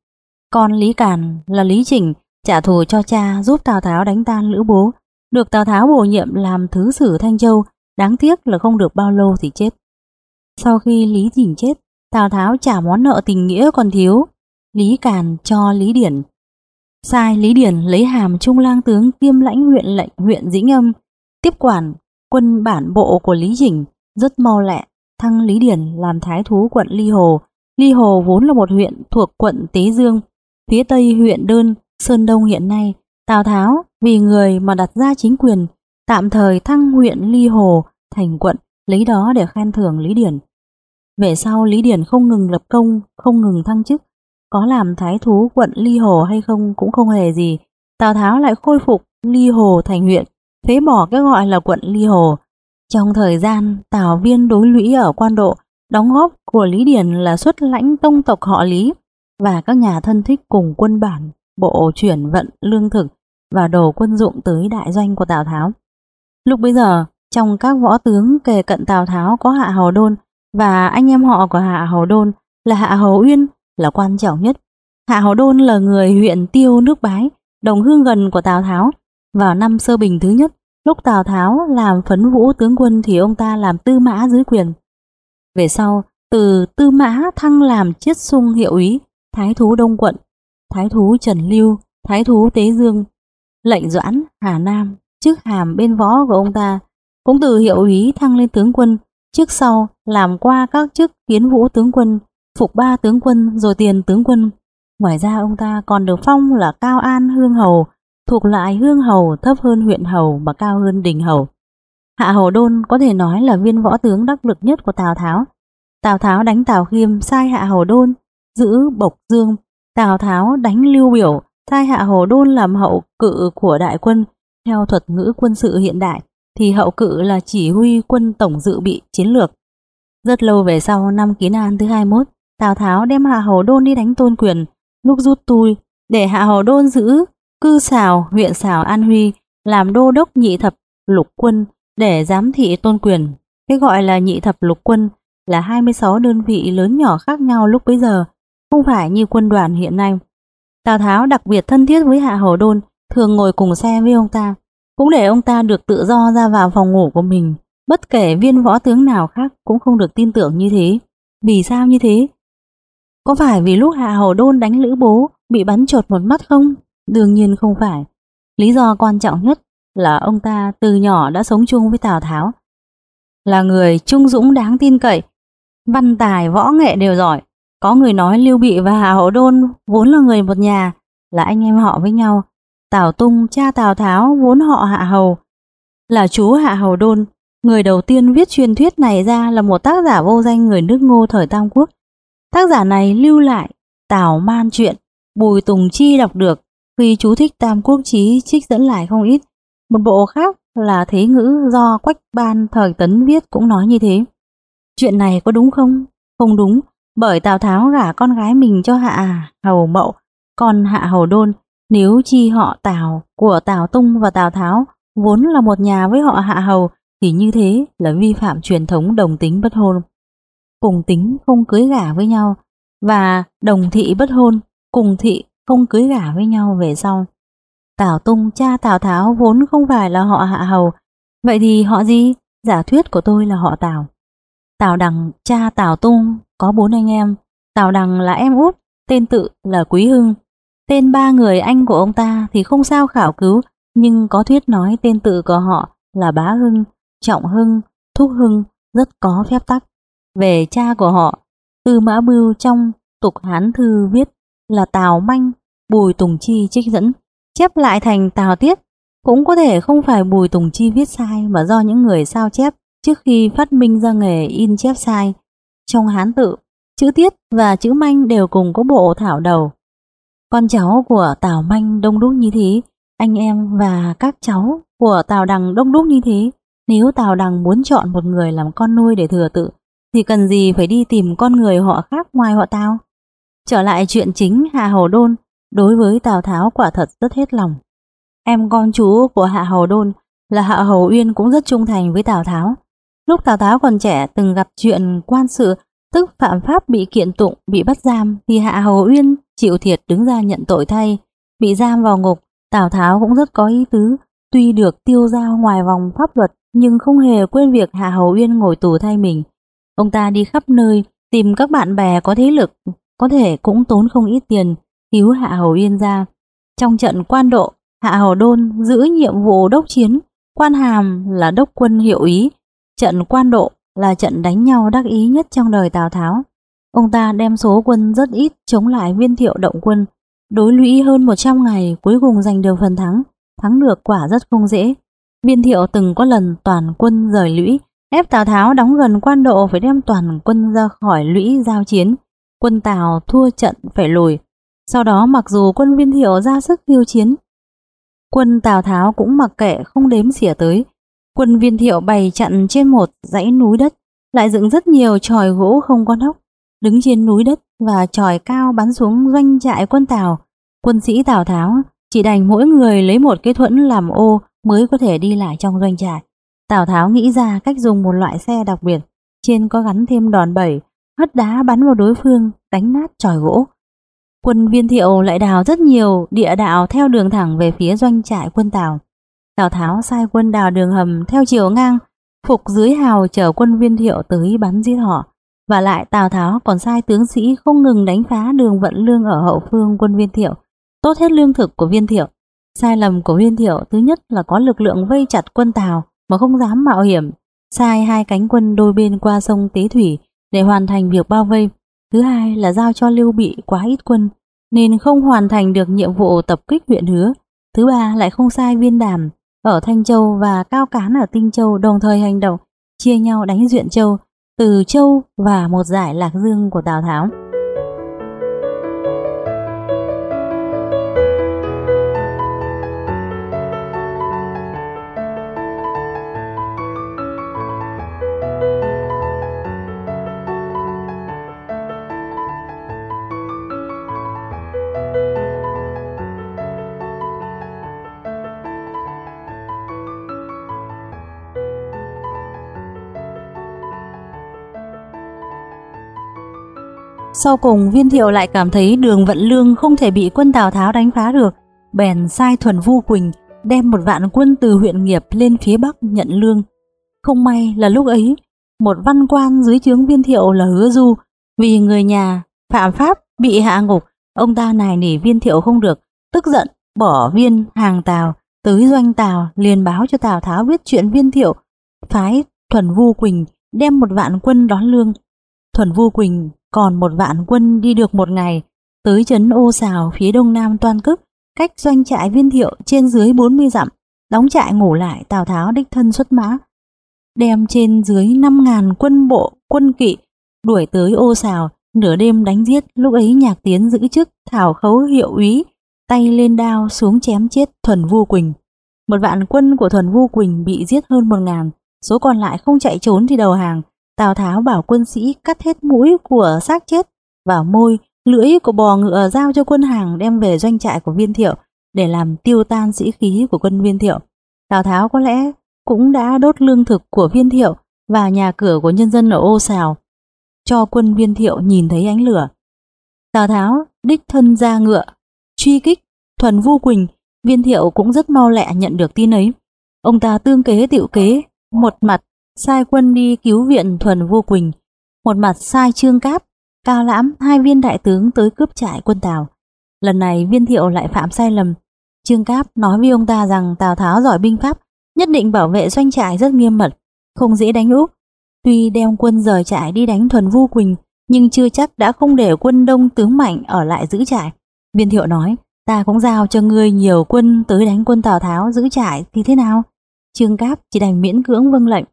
Con Lý Càn là Lý Chỉnh, trả thù cho cha giúp Tào Tháo đánh tan Lữ Bố, được Tào Tháo bổ nhiệm làm thứ sử Thanh Châu, đáng tiếc là không được bao lâu thì chết. Sau khi Lý Chỉnh chết, Tào Tháo trả món nợ tình nghĩa còn thiếu, Lý Càn cho Lý Điển. Sai Lý Điển lấy hàm trung lang tướng kiêm lãnh huyện lệnh huyện Dĩnh Âm, tiếp quản quân bản bộ của Lý Dĩnh rất mau lẹ, thăng Lý Điển làm thái thú quận Ly Hồ. Ly Hồ vốn là một huyện thuộc quận Tế Dương, phía tây huyện Đơn, Sơn Đông hiện nay. Tào Tháo vì người mà đặt ra chính quyền, tạm thời thăng huyện Ly Hồ thành quận, lấy đó để khen thưởng Lý Điển. Về sau Lý Điển không ngừng lập công, không ngừng thăng chức, có làm thái thú quận Ly Hồ hay không cũng không hề gì. Tào Tháo lại khôi phục Ly Hồ thành huyện, phế bỏ cái gọi là quận Ly Hồ. Trong thời gian Tào Viên đối lũy ở quan độ, đóng góp của Lý Điển là xuất lãnh tông tộc họ Lý và các nhà thân thích cùng quân bản, bộ chuyển vận lương thực và đồ quân dụng tới đại doanh của Tào Tháo. Lúc bấy giờ, trong các võ tướng kề cận Tào Tháo có Hạ Hầu Đôn và anh em họ của Hạ Hầu Đôn là Hạ Hầu Uyên là quan trọng nhất. Hạ Hầu Đôn là người huyện Tiêu nước Bái, đồng hương gần của Tào Tháo. Vào năm sơ bình thứ nhất, lúc Tào Tháo làm phấn vũ tướng quân thì ông ta làm tư mã dưới quyền. Về sau, từ tư mã thăng làm chiết sung hiệu úy, thái thú Đông quận, thái thú Trần Lưu, thái thú Tế Dương, lệnh doãn Hà Nam, chức hàm bên võ của ông ta, cũng từ hiệu úy thăng lên tướng quân, trước sau làm qua các chức tiến vũ tướng quân, phục ba tướng quân rồi tiền tướng quân. Ngoài ra ông ta còn được phong là Cao An Hương Hầu, thuộc lại Hương Hầu thấp hơn huyện Hầu mà cao hơn Đình Hầu. Hạ Hầu Đôn có thể nói là viên võ tướng đắc lực nhất của Tào Tháo. Tào Tháo đánh Tào Khiêm sai Hạ Hầu Đôn, giữ Bộc Dương. Tào Tháo đánh Lưu Biểu, sai Hạ Hầu Đôn làm hậu cự của đại quân. Theo thuật ngữ quân sự hiện đại, thì hậu cự là chỉ huy quân tổng dự bị chiến lược. Rất lâu về sau năm Kiến An thứ 21, Tào Tháo đem Hạ Hầu Đôn đi đánh Tôn Quyền, lúc rút tui để Hạ Hầu Đôn giữ cư xào huyện xào An Huy làm đô đốc nhị thập lục quân để giám thị Tôn Quyền. Cái gọi là nhị thập lục quân là 26 đơn vị lớn nhỏ khác nhau lúc bấy giờ, không phải như quân đoàn hiện nay. Tào Tháo đặc biệt thân thiết với Hạ Hầu Đôn, thường ngồi cùng xe với ông ta, cũng để ông ta được tự do ra vào phòng ngủ của mình. Bất kể viên võ tướng nào khác cũng không được tin tưởng như thế. Vì sao như thế? Có phải vì lúc Hạ Hầu Đôn đánh Lữ Bố bị bắn chột một mắt không? Đương nhiên không phải. Lý do quan trọng nhất là ông ta từ nhỏ đã sống chung với Tào Tháo. Là người trung dũng đáng tin cậy, văn tài võ nghệ đều giỏi. Có người nói Lưu Bị và Hà Hậu Đôn vốn là người một nhà, là anh em họ với nhau. Tào Tung, cha Tào Tháo vốn họ Hạ Hầu, là chú Hạ Hầu Đôn. Người đầu tiên viết truyền thuyết này ra là một tác giả vô danh người nước ngô thời Tam Quốc Tác giả này lưu lại Tào Man chuyện, Bùi Tùng Chi đọc được, vì chú thích Tam Quốc Chí trích dẫn lại không ít. Một bộ khác là thế ngữ do Quách Ban thời Tấn viết cũng nói như thế. Chuyện này có đúng không? Không đúng, bởi Tào Tháo gả con gái mình cho Hạ Hầu Mậu, còn Hạ Hầu Đôn nếu chi họ Tào của Tào Tung và Tào Tháo vốn là một nhà với họ Hạ Hầu thì như thế là vi phạm truyền thống đồng tính bất hôn. Cùng tính không cưới gả với nhau và đồng thị bất hôn, cùng thị không cưới gả với nhau về sau. Tào Tung cha Tào Tháo vốn không phải là họ Hạ Hầu, vậy thì họ gì? Giả thuyết của tôi là họ Tào. Tào Đằng cha Tào Tung có bốn anh em, Tào Đằng là em út, tên tự là Quý Hưng. Tên ba người anh của ông ta thì không sao khảo cứu, nhưng có thuyết nói tên tự của họ là Bá Hưng, Trọng Hưng, Thúc Hưng rất có phép tắc. Về cha của họ, Tư Mã Bưu trong Tục Hán Thư viết là Tào Manh, Bùi Tùng Chi trích dẫn, chép lại thành Tào Tiết. Cũng có thể không phải Bùi Tùng Chi viết sai mà do những người sao chép trước khi phát minh ra nghề in chép sai. Trong Hán tự, chữ Tiết và chữ Manh đều cùng có bộ thảo đầu. Con cháu của Tào Manh đông đúc như thế, anh em và các cháu của Tào Đằng đông đúc như thế. Nếu Tào Đằng muốn chọn một người làm con nuôi để thừa tự, thì cần gì phải đi tìm con người họ khác ngoài họ Tào? Trở lại chuyện chính Hạ Hầu Đôn, đối với Tào Tháo quả thật rất hết lòng. Em con chú của Hạ Hầu Đôn là Hạ Hầu Uyên cũng rất trung thành với Tào Tháo. Lúc Tào Tháo còn trẻ từng gặp chuyện quan sự, tức phạm pháp bị kiện tụng, bị bắt giam, thì Hạ Hầu Uyên chịu thiệt đứng ra nhận tội thay. Bị giam vào ngục, Tào Tháo cũng rất có ý tứ, tuy được tiêu giao ngoài vòng pháp luật nhưng không hề quên việc Hạ Hầu Uyên ngồi tù thay mình. Ông ta đi khắp nơi, tìm các bạn bè có thế lực, có thể cũng tốn không ít tiền, cứu Hạ Hầu yên ra. Trong trận quan độ, Hạ Hầu Đôn giữ nhiệm vụ đốc chiến, quan hàm là đốc quân hiệu ý. Trận quan độ là trận đánh nhau đắc ý nhất trong đời Tào Tháo. Ông ta đem số quân rất ít chống lại viên thiệu động quân, đối lũy hơn 100 ngày cuối cùng giành được phần thắng, thắng được quả rất không dễ. Viên thiệu từng có lần toàn quân rời lũy, ép Tào Tháo đóng gần quan độ phải đem toàn quân ra khỏi lũy giao chiến. Quân Tào thua trận phải lùi. Sau đó mặc dù quân viên thiệu ra sức hiêu chiến, quân Tào Tháo cũng mặc kệ không đếm xỉa tới. Quân viên thiệu bày chặn trên một dãy núi đất, lại dựng rất nhiều tròi gỗ không có nóc, đứng trên núi đất và tròi cao bắn xuống doanh trại quân Tào. Quân sĩ Tào Tháo chỉ đành mỗi người lấy một cái thuẫn làm ô mới có thể đi lại trong doanh trại. Tào Tháo nghĩ ra cách dùng một loại xe đặc biệt, trên có gắn thêm đòn bẩy, hất đá bắn vào đối phương, đánh nát tròi gỗ. Quân viên thiệu lại đào rất nhiều địa đạo theo đường thẳng về phía doanh trại quân Tào. Tào Tháo sai quân đào đường hầm theo chiều ngang, phục dưới hào chở quân viên thiệu tới bắn giết họ. Và lại Tào Tháo còn sai tướng sĩ không ngừng đánh phá đường vận lương ở hậu phương quân viên thiệu, tốt hết lương thực của viên thiệu. Sai lầm của viên thiệu thứ nhất là có lực lượng vây chặt quân Tào mà không dám mạo hiểm, sai hai cánh quân đôi bên qua sông Tế Thủy để hoàn thành việc bao vây. Thứ hai là giao cho Lưu Bị quá ít quân, nên không hoàn thành được nhiệm vụ tập kích huyện Hứa. Thứ ba lại không sai viên đàm ở Thanh Châu và Cao Cán ở Tinh Châu đồng thời hành động, chia nhau đánh Duyện Châu, Từ Châu và một giải lạc dương của Tào Tháo. Sau cùng viên thiệu lại cảm thấy đường vận lương không thể bị quân Tào Tháo đánh phá được, bèn sai Thuần Vu Quỳnh đem một vạn quân từ huyện Nghiệp lên phía Bắc nhận lương. Không may là lúc ấy, một văn quan dưới trướng viên thiệu là hứa du, vì người nhà phạm pháp bị hạ ngục, ông ta nài nỉ viên thiệu không được, tức giận bỏ viên hàng Tào tới doanh Tào liền báo cho Tào Tháo biết chuyện viên thiệu, phái Thuần Vu Quỳnh đem một vạn quân đón lương. Thuần Vu Quỳnh còn một vạn quân đi được một ngày, tới trấn ô xào phía đông nam toan cức, cách doanh trại viên thiệu trên dưới 40 dặm, đóng trại ngủ lại Tào Tháo đích thân xuất mã. Đem trên dưới 5.000 quân bộ, quân kỵ, đuổi tới ô xào, nửa đêm đánh giết, lúc ấy nhạc tiến giữ chức thảo khấu hiệu úy, tay lên đao xuống chém chết thuần vu quỳnh. một vạn quân của Thuần Vu Quỳnh bị giết hơn một ngàn, số còn lại không chạy trốn thì đầu hàng. Tào Tháo bảo quân sĩ cắt hết mũi của xác chết vào môi, lưỡi của bò ngựa giao cho quân hàng đem về doanh trại của Viên Thiệu để làm tiêu tan sĩ khí của quân Viên Thiệu. Tào Tháo có lẽ cũng đã đốt lương thực của Viên Thiệu và nhà cửa của nhân dân ở ô xào, cho quân Viên Thiệu nhìn thấy ánh lửa. Tào Tháo đích thân ra ngựa, truy kích, thuần vu quỳnh, Viên Thiệu cũng rất mau lẹ nhận được tin ấy. Ông ta tương kế tiệu kế, một mặt sai quân đi cứu viện thuần vu quỳnh, một mặt sai trương cáp, cao lãm hai viên đại tướng tới cướp trại quân Tào. Lần này Viên Thiệu lại phạm sai lầm. Trương Cáp nói với ông ta rằng Tào Tháo giỏi binh pháp, nhất định bảo vệ doanh trại rất nghiêm mật, không dễ đánh úp. Tuy đem quân rời trại đi đánh thuần vu quỳnh, nhưng chưa chắc đã không để quân đông tướng mạnh ở lại giữ trại. Viên thiệu nói, ta cũng giao cho ngươi nhiều quân tới đánh quân Tào Tháo giữ trại thì thế nào? Trương Cáp chỉ đành miễn cưỡng vâng lệnh.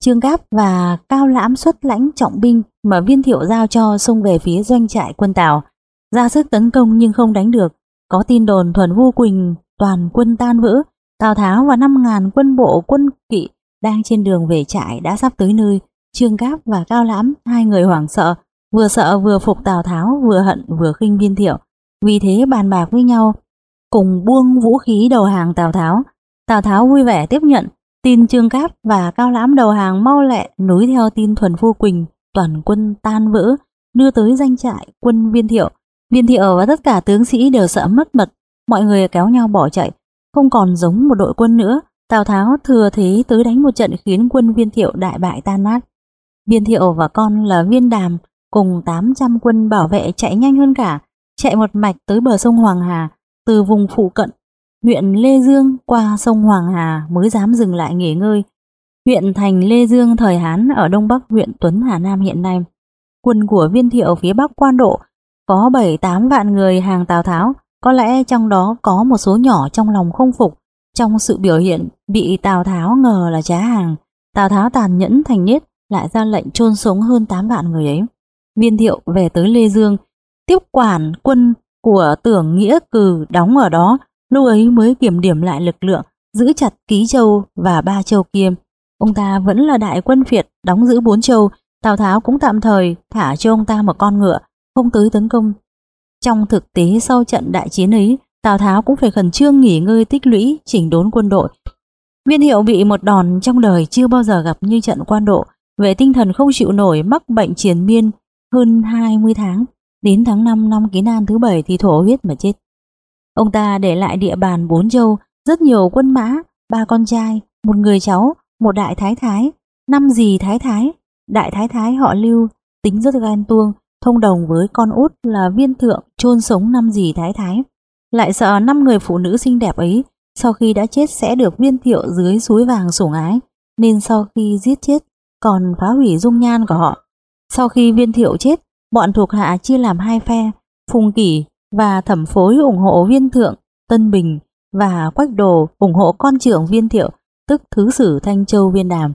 Trương Gáp và Cao Lãm xuất lãnh trọng binh mà viên thiệu giao cho xông về phía doanh trại quân Tào, ra sức tấn công nhưng không đánh được. Có tin đồn thuần vu quỳnh toàn quân tan vỡ, Tào Tháo và 5.000 quân bộ quân kỵ đang trên đường về trại đã sắp tới nơi. Trương Gáp và Cao Lãm, hai người hoảng sợ, vừa sợ vừa phục Tào Tháo, vừa hận vừa khinh viên thiệu. Vì thế bàn bạc với nhau, cùng buông vũ khí đầu hàng Tào Tháo. Tào Tháo vui vẻ tiếp nhận, tin Trương Cáp và Cao Lãm đầu hàng mau lẹ nối theo tin Thuần Phu Quỳnh, toàn quân tan vỡ, đưa tới danh trại quân viên thiệu. Viên thiệu và tất cả tướng sĩ đều sợ mất mật, mọi người kéo nhau bỏ chạy, không còn giống một đội quân nữa. Tào Tháo thừa thế tới đánh một trận khiến quân viên thiệu đại bại tan nát. Viên thiệu và con là viên đàm cùng 800 quân bảo vệ chạy nhanh hơn cả, chạy một mạch tới bờ sông Hoàng Hà, từ vùng phụ cận, huyện Lê Dương qua sông Hoàng Hà mới dám dừng lại nghỉ ngơi. Huyện thành Lê Dương thời Hán ở đông bắc huyện Tuấn Hà Nam hiện nay. Quân của viên thiệu phía bắc quan độ có 7-8 vạn người hàng Tào Tháo, có lẽ trong đó có một số nhỏ trong lòng không phục, trong sự biểu hiện bị Tào Tháo ngờ là trá hàng. Tào Tháo tàn nhẫn thành nết lại ra lệnh chôn sống hơn 8 vạn người ấy. Viên thiệu về tới Lê Dương, tiếp quản quân của tưởng nghĩa cừ đóng ở đó, lúc ấy mới kiểm điểm lại lực lượng, giữ chặt Ký Châu và Ba Châu kia. Ông ta vẫn là đại quân Việt đóng giữ bốn châu, Tào Tháo cũng tạm thời thả cho ông ta một con ngựa, không tới tấn công. Trong thực tế sau trận đại chiến ấy, Tào Tháo cũng phải khẩn trương nghỉ ngơi tích lũy, chỉnh đốn quân đội. Viên hiệu bị một đòn trong đời chưa bao giờ gặp như trận quan độ, về tinh thần không chịu nổi mắc bệnh triền miên hơn 20 tháng, đến tháng 5 năm Kiến An thứ bảy thì thổ huyết mà chết. Ông ta để lại địa bàn bốn châu, rất nhiều quân mã, ba con trai, một người cháu, một đại thái thái, năm dì thái thái, đại thái thái họ lưu, tính rất gan tuông, thông đồng với con út là viên thượng chôn sống năm dì thái thái. Lại sợ năm người phụ nữ xinh đẹp ấy sau khi đã chết sẽ được viên thiệu dưới suối vàng sủng ái, nên sau khi giết chết còn phá hủy dung nhan của họ. Sau khi viên thiệu chết, bọn thuộc hạ chia làm hai phe, Phùng Kỷ và Thẩm Phối ủng hộ viên thượng Tân Bình và Quách Đồ ủng hộ con trưởng viên thiệu, tức Thứ sử Thanh Châu Viên Đàm.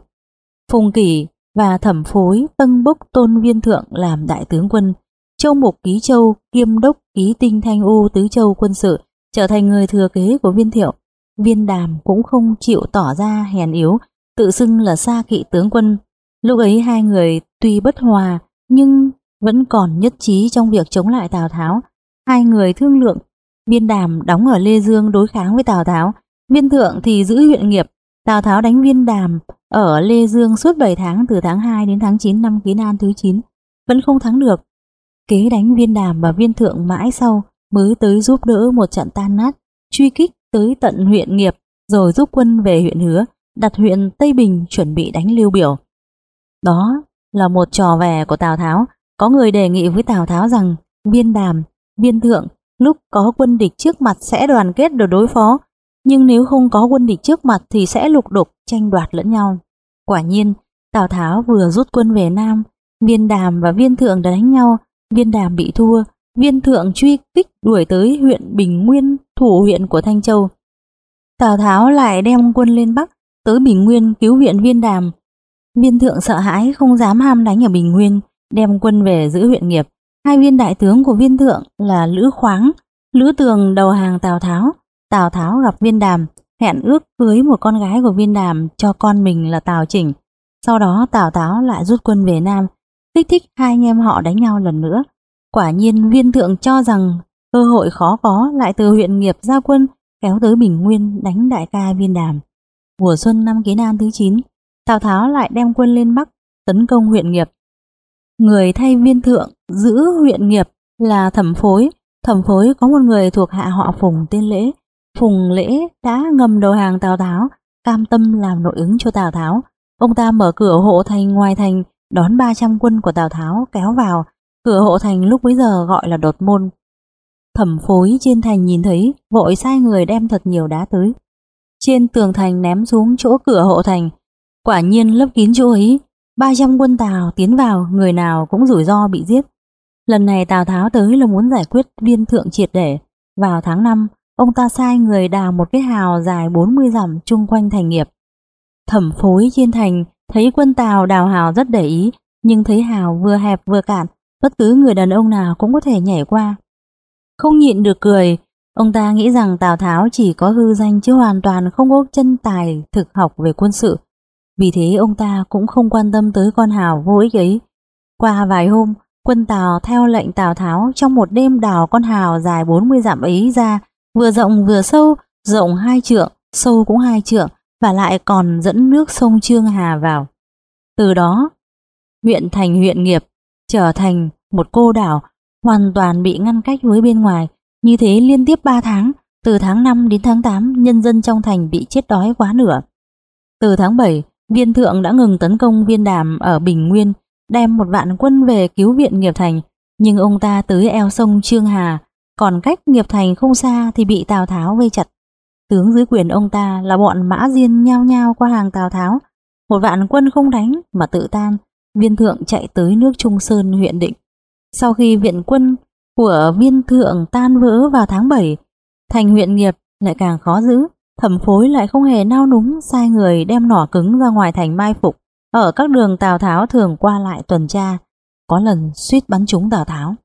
Phùng Kỷ và Thẩm Phối tân bốc tôn viên thượng làm đại tướng quân, Châu Mục Ký Châu kiêm đốc ký tinh Thanh U Tứ Châu quân sự, trở thành người thừa kế của viên thiệu. Viên đàm cũng không chịu tỏ ra hèn yếu, tự xưng là xa kỵ tướng quân Lúc ấy hai người tuy bất hòa nhưng vẫn còn nhất trí trong việc chống lại Tào Tháo. Hai người thương lượng, biên đàm đóng ở Lê Dương đối kháng với Tào Tháo, viên thượng thì giữ huyện nghiệp. Tào Tháo đánh viên đàm ở Lê Dương suốt 7 tháng từ tháng 2 đến tháng 9 năm Kiến Nan thứ 9, vẫn không thắng được. Kế đánh viên đàm và viên thượng mãi sau mới tới giúp đỡ một trận tan nát, truy kích tới tận huyện nghiệp rồi giúp quân về huyện Hứa, đặt huyện Tây Bình chuẩn bị đánh Lưu Biểu. Đó là một trò vè của Tào Tháo. Có người đề nghị với Tào Tháo rằng viên đàm, viên thượng lúc có quân địch trước mặt sẽ đoàn kết để đối phó, nhưng nếu không có quân địch trước mặt thì sẽ lục đục tranh đoạt lẫn nhau. Quả nhiên, Tào Tháo vừa rút quân về Nam, viên đàm và viên thượng đã đánh nhau, viên đàm bị thua, viên thượng truy kích đuổi tới huyện Bình Nguyên, thủ huyện của Thanh Châu. Tào Tháo lại đem quân lên Bắc, tới Bình Nguyên cứu huyện viên đàm, Viên thượng sợ hãi không dám ham đánh ở Bình Nguyên, đem quân về giữ huyện nghiệp. Hai viên đại tướng của viên thượng là Lữ Khoáng, Lữ Tường đầu hàng Tào Tháo. Tào Tháo gặp viên đàm, hẹn ước cưới một con gái của viên đàm cho con mình là Tào Chỉnh. Sau đó Tào Tháo lại rút quân về Nam, kích thích hai anh em họ đánh nhau lần nữa. Quả nhiên viên thượng cho rằng cơ hội khó có lại từ huyện nghiệp ra quân kéo tới Bình Nguyên đánh đại ca viên đàm. Mùa xuân năm kế Nam thứ 9, Tào Tháo lại đem quân lên Bắc tấn công huyện nghiệp. Người thay viên thượng giữ huyện nghiệp là thẩm phối. Thẩm phối có một người thuộc hạ họ Phùng tên Lễ. Phùng Lễ đã ngầm đầu hàng Tào Tháo, cam tâm làm nội ứng cho Tào Tháo. Ông ta mở cửa hộ thành ngoài thành, đón 300 quân của Tào Tháo kéo vào. Cửa hộ thành lúc bấy giờ gọi là đột môn. Thẩm phối trên thành nhìn thấy, vội sai người đem thật nhiều đá tới. Trên tường thành ném xuống chỗ cửa hộ thành. Quả nhiên lấp kín chỗ ấy, 300 quân Tào tiến vào, người nào cũng rủi ro bị giết. Lần này Tào Tháo tới là muốn giải quyết viên thượng triệt để. Vào tháng 5, ông ta sai người đào một cái hào dài 40 dặm chung quanh thành nghiệp. Thẩm phối trên thành thấy quân Tào đào hào rất để ý, nhưng thấy hào vừa hẹp vừa cạn, bất cứ người đàn ông nào cũng có thể nhảy qua. Không nhịn được cười, ông ta nghĩ rằng Tào Tháo chỉ có hư danh chứ hoàn toàn không có chân tài thực học về quân sự. Vì thế ông ta cũng không quan tâm tới con hào vô ích ấy. Qua vài hôm, quân Tào theo lệnh Tào Tháo trong một đêm đào con hào dài 40 dặm ấy ra, vừa rộng vừa sâu, rộng hai trượng, sâu cũng hai trượng, và lại còn dẫn nước sông Trương Hà vào. Từ đó, huyện thành huyện nghiệp trở thành một cô đảo hoàn toàn bị ngăn cách với bên ngoài. Như thế liên tiếp 3 tháng, từ tháng 5 đến tháng 8, nhân dân trong thành bị chết đói quá nửa. Từ tháng 7, viên thượng đã ngừng tấn công viên đàm ở Bình Nguyên, đem một vạn quân về cứu viện nghiệp thành, nhưng ông ta tới eo sông Trương Hà, còn cách nghiệp thành không xa thì bị Tào Tháo vây chặt. Tướng dưới quyền ông ta là bọn mã diên nhao nhao qua hàng Tào Tháo, một vạn quân không đánh mà tự tan, viên thượng chạy tới nước Trung Sơn huyện Định. Sau khi viện quân của viên thượng tan vỡ vào tháng 7, thành huyện nghiệp lại càng khó giữ, thẩm phối lại không hề nao núng sai người đem nỏ cứng ra ngoài thành mai phục. Ở các đường Tào Tháo thường qua lại tuần tra, có lần suýt bắn trúng Tào Tháo.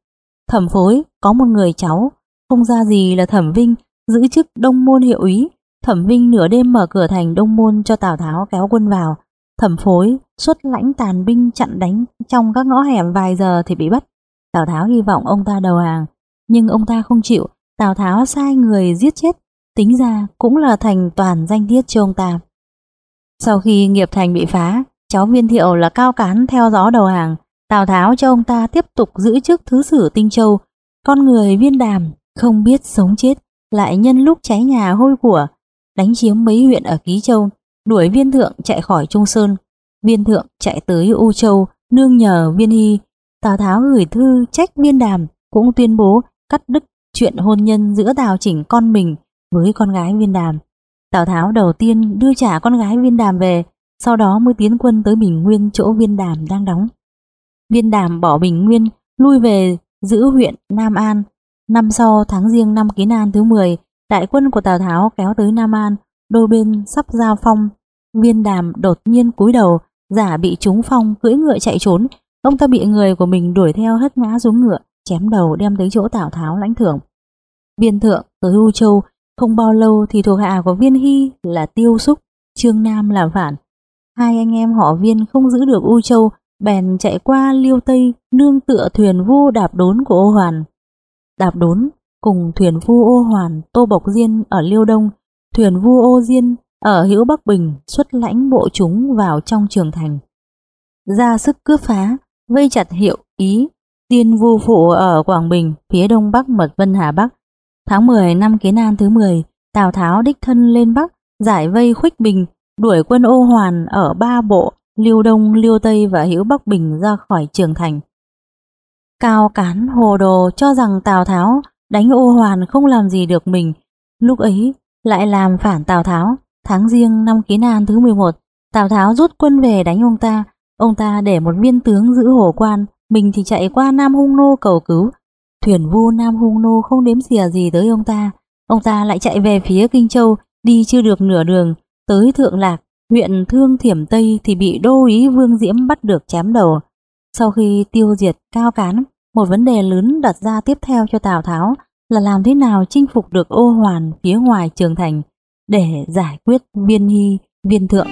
Thẩm phối có một người cháu, không ra gì là thẩm vinh, giữ chức đông môn hiệu úy. Thẩm vinh nửa đêm mở cửa thành đông môn cho Tào Tháo kéo quân vào. Thẩm phối xuất lãnh tàn binh chặn đánh trong các ngõ hẻm vài giờ thì bị bắt. Tào Tháo hy vọng ông ta đầu hàng, nhưng ông ta không chịu. Tào Tháo sai người giết chết, tính ra cũng là thành toàn danh tiết cho ông ta. Sau khi nghiệp thành bị phá, cháu viên thiệu là cao cán theo gió đầu hàng. Tào Tháo cho ông ta tiếp tục giữ chức thứ sử Tinh Châu. Con người viên đàm, không biết sống chết, lại nhân lúc cháy nhà hôi của, đánh chiếm mấy huyện ở Ký Châu, đuổi viên thượng chạy khỏi Trung Sơn. Viên thượng chạy tới U Châu, nương nhờ viên hy. Tào Tháo gửi thư trách viên đàm, cũng tuyên bố cắt đứt chuyện hôn nhân giữa Tào Chỉnh con mình với con gái viên đàm. Tào Tháo đầu tiên đưa trả con gái viên đàm về, sau đó mới tiến quân tới Bình Nguyên chỗ viên đàm đang đóng. Viên đàm bỏ Bình Nguyên, lui về giữ huyện Nam An. Năm sau tháng riêng năm Ký An thứ 10, đại quân của Tào Tháo kéo tới Nam An, đôi bên sắp giao phong. Viên đàm đột nhiên cúi đầu, giả bị trúng phong, cưỡi ngựa chạy trốn. Ông ta bị người của mình đuổi theo hất ngã xuống ngựa, chém đầu đem tới chỗ Tào Tháo lãnh thưởng. Viên thượng tới U Châu, không bao lâu thì thuộc hạ của Viên Hy là Tiêu Xúc, Trương Nam làm phản. Hai anh em họ viên không giữ được U Châu, bèn chạy qua Liêu Tây, nương tựa thuyền vu đạp đốn của ô hoàn. Đạp đốn cùng thuyền vu ô hoàn Tô Bộc Diên ở Liêu Đông, thuyền vu ô Diên ở Hữu Bắc Bình xuất lãnh bộ chúng vào trong trường thành. Ra sức cướp phá, vây chặt hiệu ý, tiên vu phụ ở Quảng Bình, phía đông bắc Mật Vân Hà Bắc. Tháng 10 năm Kiến An thứ 10, Tào Tháo đích thân lên Bắc, giải vây Khuếch Bình, đuổi quân ô hoàn ở ba bộ Liêu Đông, Liêu Tây và Hữu Bắc Bình ra khỏi trường thành. Cao Cán hồ đồ cho rằng Tào Tháo đánh ô hoàn không làm gì được mình, lúc ấy lại làm phản Tào Tháo. Tháng riêng năm Ký An thứ 11, Tào Tháo rút quân về đánh ông ta, ông ta để một viên tướng giữ hồ quan, mình thì chạy qua Nam Hung Nô cầu cứu. Thuyền vu Nam Hung Nô không đếm xìa gì tới ông ta, ông ta lại chạy về phía Kinh Châu, đi chưa được nửa đường, Tới Thượng Lạc, huyện Thương Thiểm Tây thì bị đô ý Vương Diễm bắt được chém đầu. Sau khi tiêu diệt cao cán, một vấn đề lớn đặt ra tiếp theo cho Tào Tháo là làm thế nào chinh phục được ô hoàn phía ngoài trường thành. để giải quyết viên hy, viên thượng.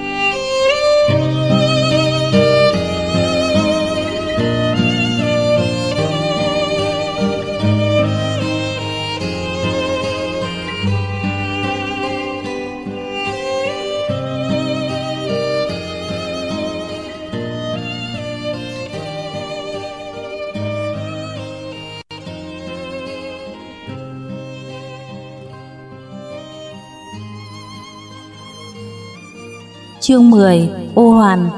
Chương 10 Ô Hoàn.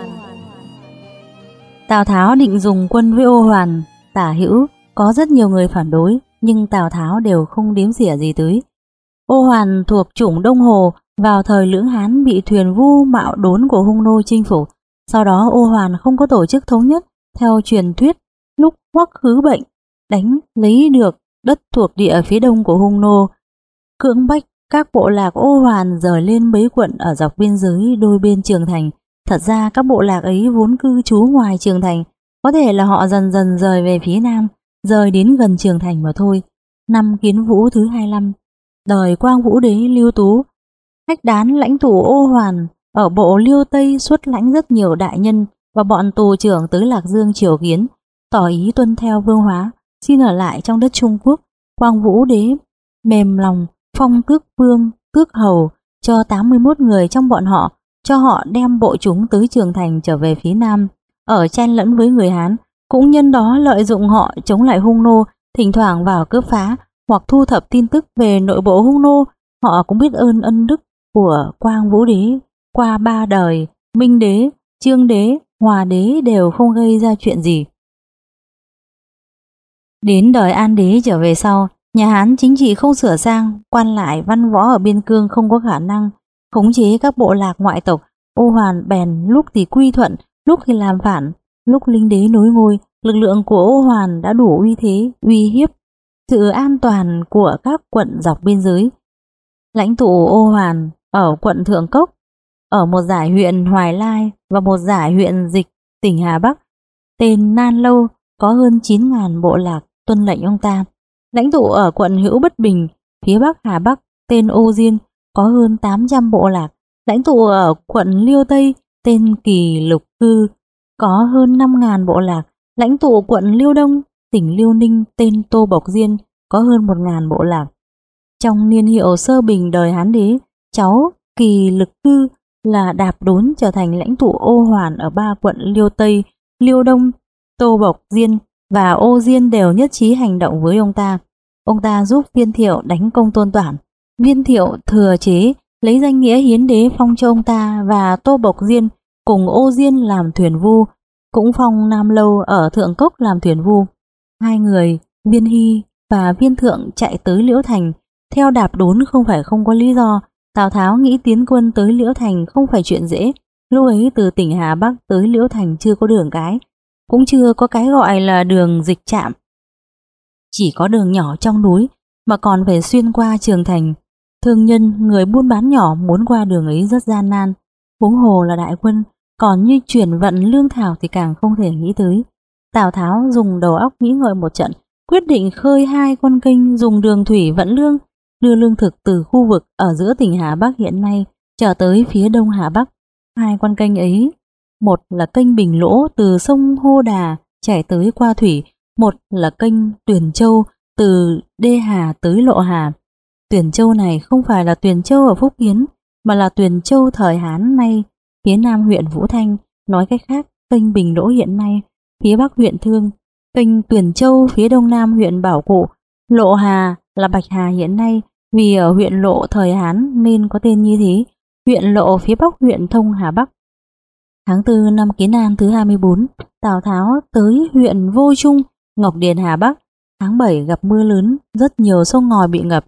Tào Tháo định dùng quân với ô hoàn, Tả hữu, Có rất nhiều người phản đối, Nhưng Tào Tháo đều không đếm xỉa gì tới. Ô hoàn thuộc chủng Đông Hồ, Vào thời lưỡng Hán bị thuyền vu mạo đốn của hung nô chinh phục. Sau đó ô hoàn không có tổ chức thống nhất, Theo truyền thuyết, Lúc hoắc khứ bệnh, Đánh lấy được đất thuộc địa phía đông của hung nô. Cưỡng bách các bộ lạc ô hoàn rời lên mấy quận ở dọc biên giới đôi bên trường thành. Thật ra các bộ lạc ấy vốn cư trú ngoài trường thành, có thể là họ dần dần rời về phía nam, rời đến gần trường thành mà thôi. Năm kiến vũ thứ 25, đời quang vũ đế lưu tú, khách đán lãnh thủ ô hoàn ở bộ liêu Tây xuất lãnh rất nhiều đại nhân và bọn tù trưởng tới Lạc Dương triều kiến, tỏ ý tuân theo vương hóa, xin ở lại trong đất Trung Quốc. Quang vũ đế mềm lòng phong tước vương, tước hầu cho 81 người trong bọn họ, cho họ đem bộ chúng tới trường thành trở về phía nam, ở chen lẫn với người Hán, cũng nhân đó lợi dụng họ chống lại hung nô, thỉnh thoảng vào cướp phá hoặc thu thập tin tức về nội bộ hung nô, họ cũng biết ơn ân đức của Quang Vũ Đế. Qua ba đời, Minh Đế, Trương Đế, Hòa Đế đều không gây ra chuyện gì. Đến đời An Đế trở về sau, Nhà Hán chính trị không sửa sang, quan lại văn võ ở biên cương không có khả năng khống chế các bộ lạc ngoại tộc, ô hoàn bèn lúc thì quy thuận, lúc thì làm phản, lúc linh đế nối ngôi, lực lượng của ô hoàn đã đủ uy thế, uy hiếp sự an toàn của các quận dọc biên giới. Lãnh tụ ô hoàn ở quận Thượng Cốc, ở một giải huyện Hoài Lai và một giải huyện Dịch, tỉnh Hà Bắc, tên Nan Lâu có hơn 9.000 bộ lạc tuân lệnh ông ta. Lãnh tụ ở quận Hữu Bất Bình, phía bắc Hà Bắc, tên Ô Diên, có hơn 800 bộ lạc. Lãnh tụ ở quận Liêu Tây, tên Kỳ Lục Cư, có hơn 5.000 bộ lạc. Lãnh tụ quận Liêu Đông, tỉnh Liêu Ninh, tên Tô Bộc Diên, có hơn 1.000 bộ lạc. Trong niên hiệu sơ bình đời Hán Đế, cháu Kỳ Lực Cư là đạp đốn trở thành lãnh tụ ô hoàn ở ba quận Liêu Tây, Liêu Đông, Tô Bộc Diên và Ô Diên đều nhất trí hành động với ông ta. Ông ta giúp Viên Thiệu đánh công tôn toản. Viên Thiệu thừa chế lấy danh nghĩa hiến đế phong cho ông ta và Tô Bộc Diên cùng Ô Diên làm thuyền vu, cũng phong Nam Lâu ở Thượng Cốc làm thuyền vu. Hai người, Viên Hy và Viên Thượng chạy tới Liễu Thành, theo đạp đốn không phải không có lý do. Tào Tháo nghĩ tiến quân tới Liễu Thành không phải chuyện dễ, lúc ấy từ tỉnh Hà Bắc tới Liễu Thành chưa có đường cái, cũng chưa có cái gọi là đường dịch chạm. Chỉ có đường nhỏ trong núi mà còn phải xuyên qua trường thành. Thương nhân, người buôn bán nhỏ muốn qua đường ấy rất gian nan. Huống hồ là đại quân, còn như chuyển vận lương thảo thì càng không thể nghĩ tới. Tào Tháo dùng đầu óc nghĩ ngợi một trận, quyết định khơi hai con kênh dùng đường thủy vận lương, đưa lương thực từ khu vực ở giữa tỉnh Hà Bắc hiện nay trở tới phía đông Hà Bắc. Hai con kênh ấy một là kênh Bình Lỗ từ sông Hô Đà chảy tới qua thủy, một là kênh Tuyền Châu từ Đê Hà tới Lộ Hà. Tuyền Châu này không phải là Tuyền Châu ở Phúc Kiến, mà là Tuyền Châu thời Hán nay, phía nam huyện Vũ Thanh, nói cách khác, kênh Bình Lỗ hiện nay, phía bắc huyện Thương, kênh Tuyền Châu phía đông nam huyện Bảo Cụ, Lộ Hà là Bạch Hà hiện nay, vì ở huyện Lộ thời Hán nên có tên như thế, huyện Lộ phía bắc huyện Thông Hà Bắc. Tháng 4 năm Kiến An thứ 24, Tào Tháo tới huyện Vô Trung, Ngọc Điền Hà Bắc. Tháng 7 gặp mưa lớn, rất nhiều sông ngòi bị ngập.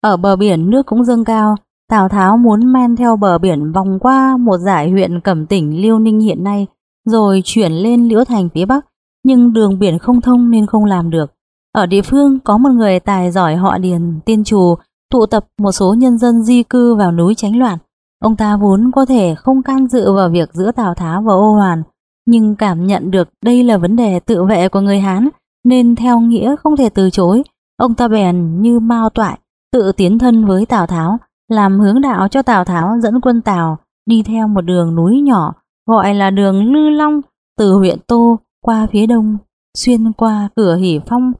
Ở bờ biển nước cũng dâng cao, Tào Tháo muốn men theo bờ biển vòng qua một giải huyện cẩm tỉnh Liêu Ninh hiện nay, rồi chuyển lên Liễu Thành phía Bắc, nhưng đường biển không thông nên không làm được. Ở địa phương có một người tài giỏi họ Điền, tiên trù, tụ tập một số nhân dân di cư vào núi tránh loạn. Ông ta vốn có thể không can dự vào việc giữa Tào Tháo và Ô Hoàn, nhưng cảm nhận được đây là vấn đề tự vệ của người Hán, nên theo nghĩa không thể từ chối. Ông ta bèn như mao toại, tự tiến thân với Tào Tháo, làm hướng đạo cho Tào Tháo dẫn quân Tào đi theo một đường núi nhỏ gọi là đường Lư Long từ huyện Tô qua phía đông, xuyên qua cửa Hỷ Phong,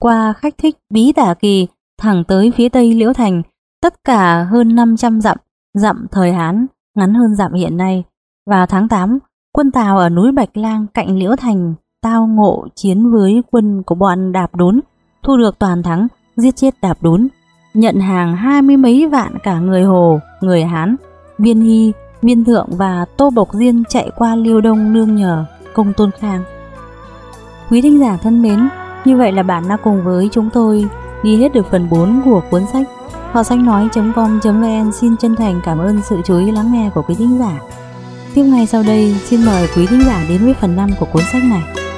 qua khách thích Bí Tả Kỳ, thẳng tới phía tây Liễu Thành, tất cả hơn 500 dặm, dặm thời Hán, ngắn hơn dặm hiện nay. Vào tháng 8, quân Tào ở núi Bạch Lang cạnh Liễu Thành tao ngộ chiến với quân của bọn Đạp Đốn, thu được toàn thắng, giết chết Đạp Đốn, nhận hàng hai mươi mấy vạn cả người Hồ, người Hán, Viên Hy, Viên Thượng và Tô Bộc Diên chạy qua Liêu Đông nương nhờ công Tôn Khang. Quý thính giả thân mến, như vậy là bạn đã cùng với chúng tôi đi hết được phần 4 của cuốn sách Họ sách nói.com.vn xin chân thành cảm ơn sự chú ý lắng nghe của quý thính giả. Tiếp ngay sau đây, xin mời quý thính giả đến với phần 5 của cuốn sách này.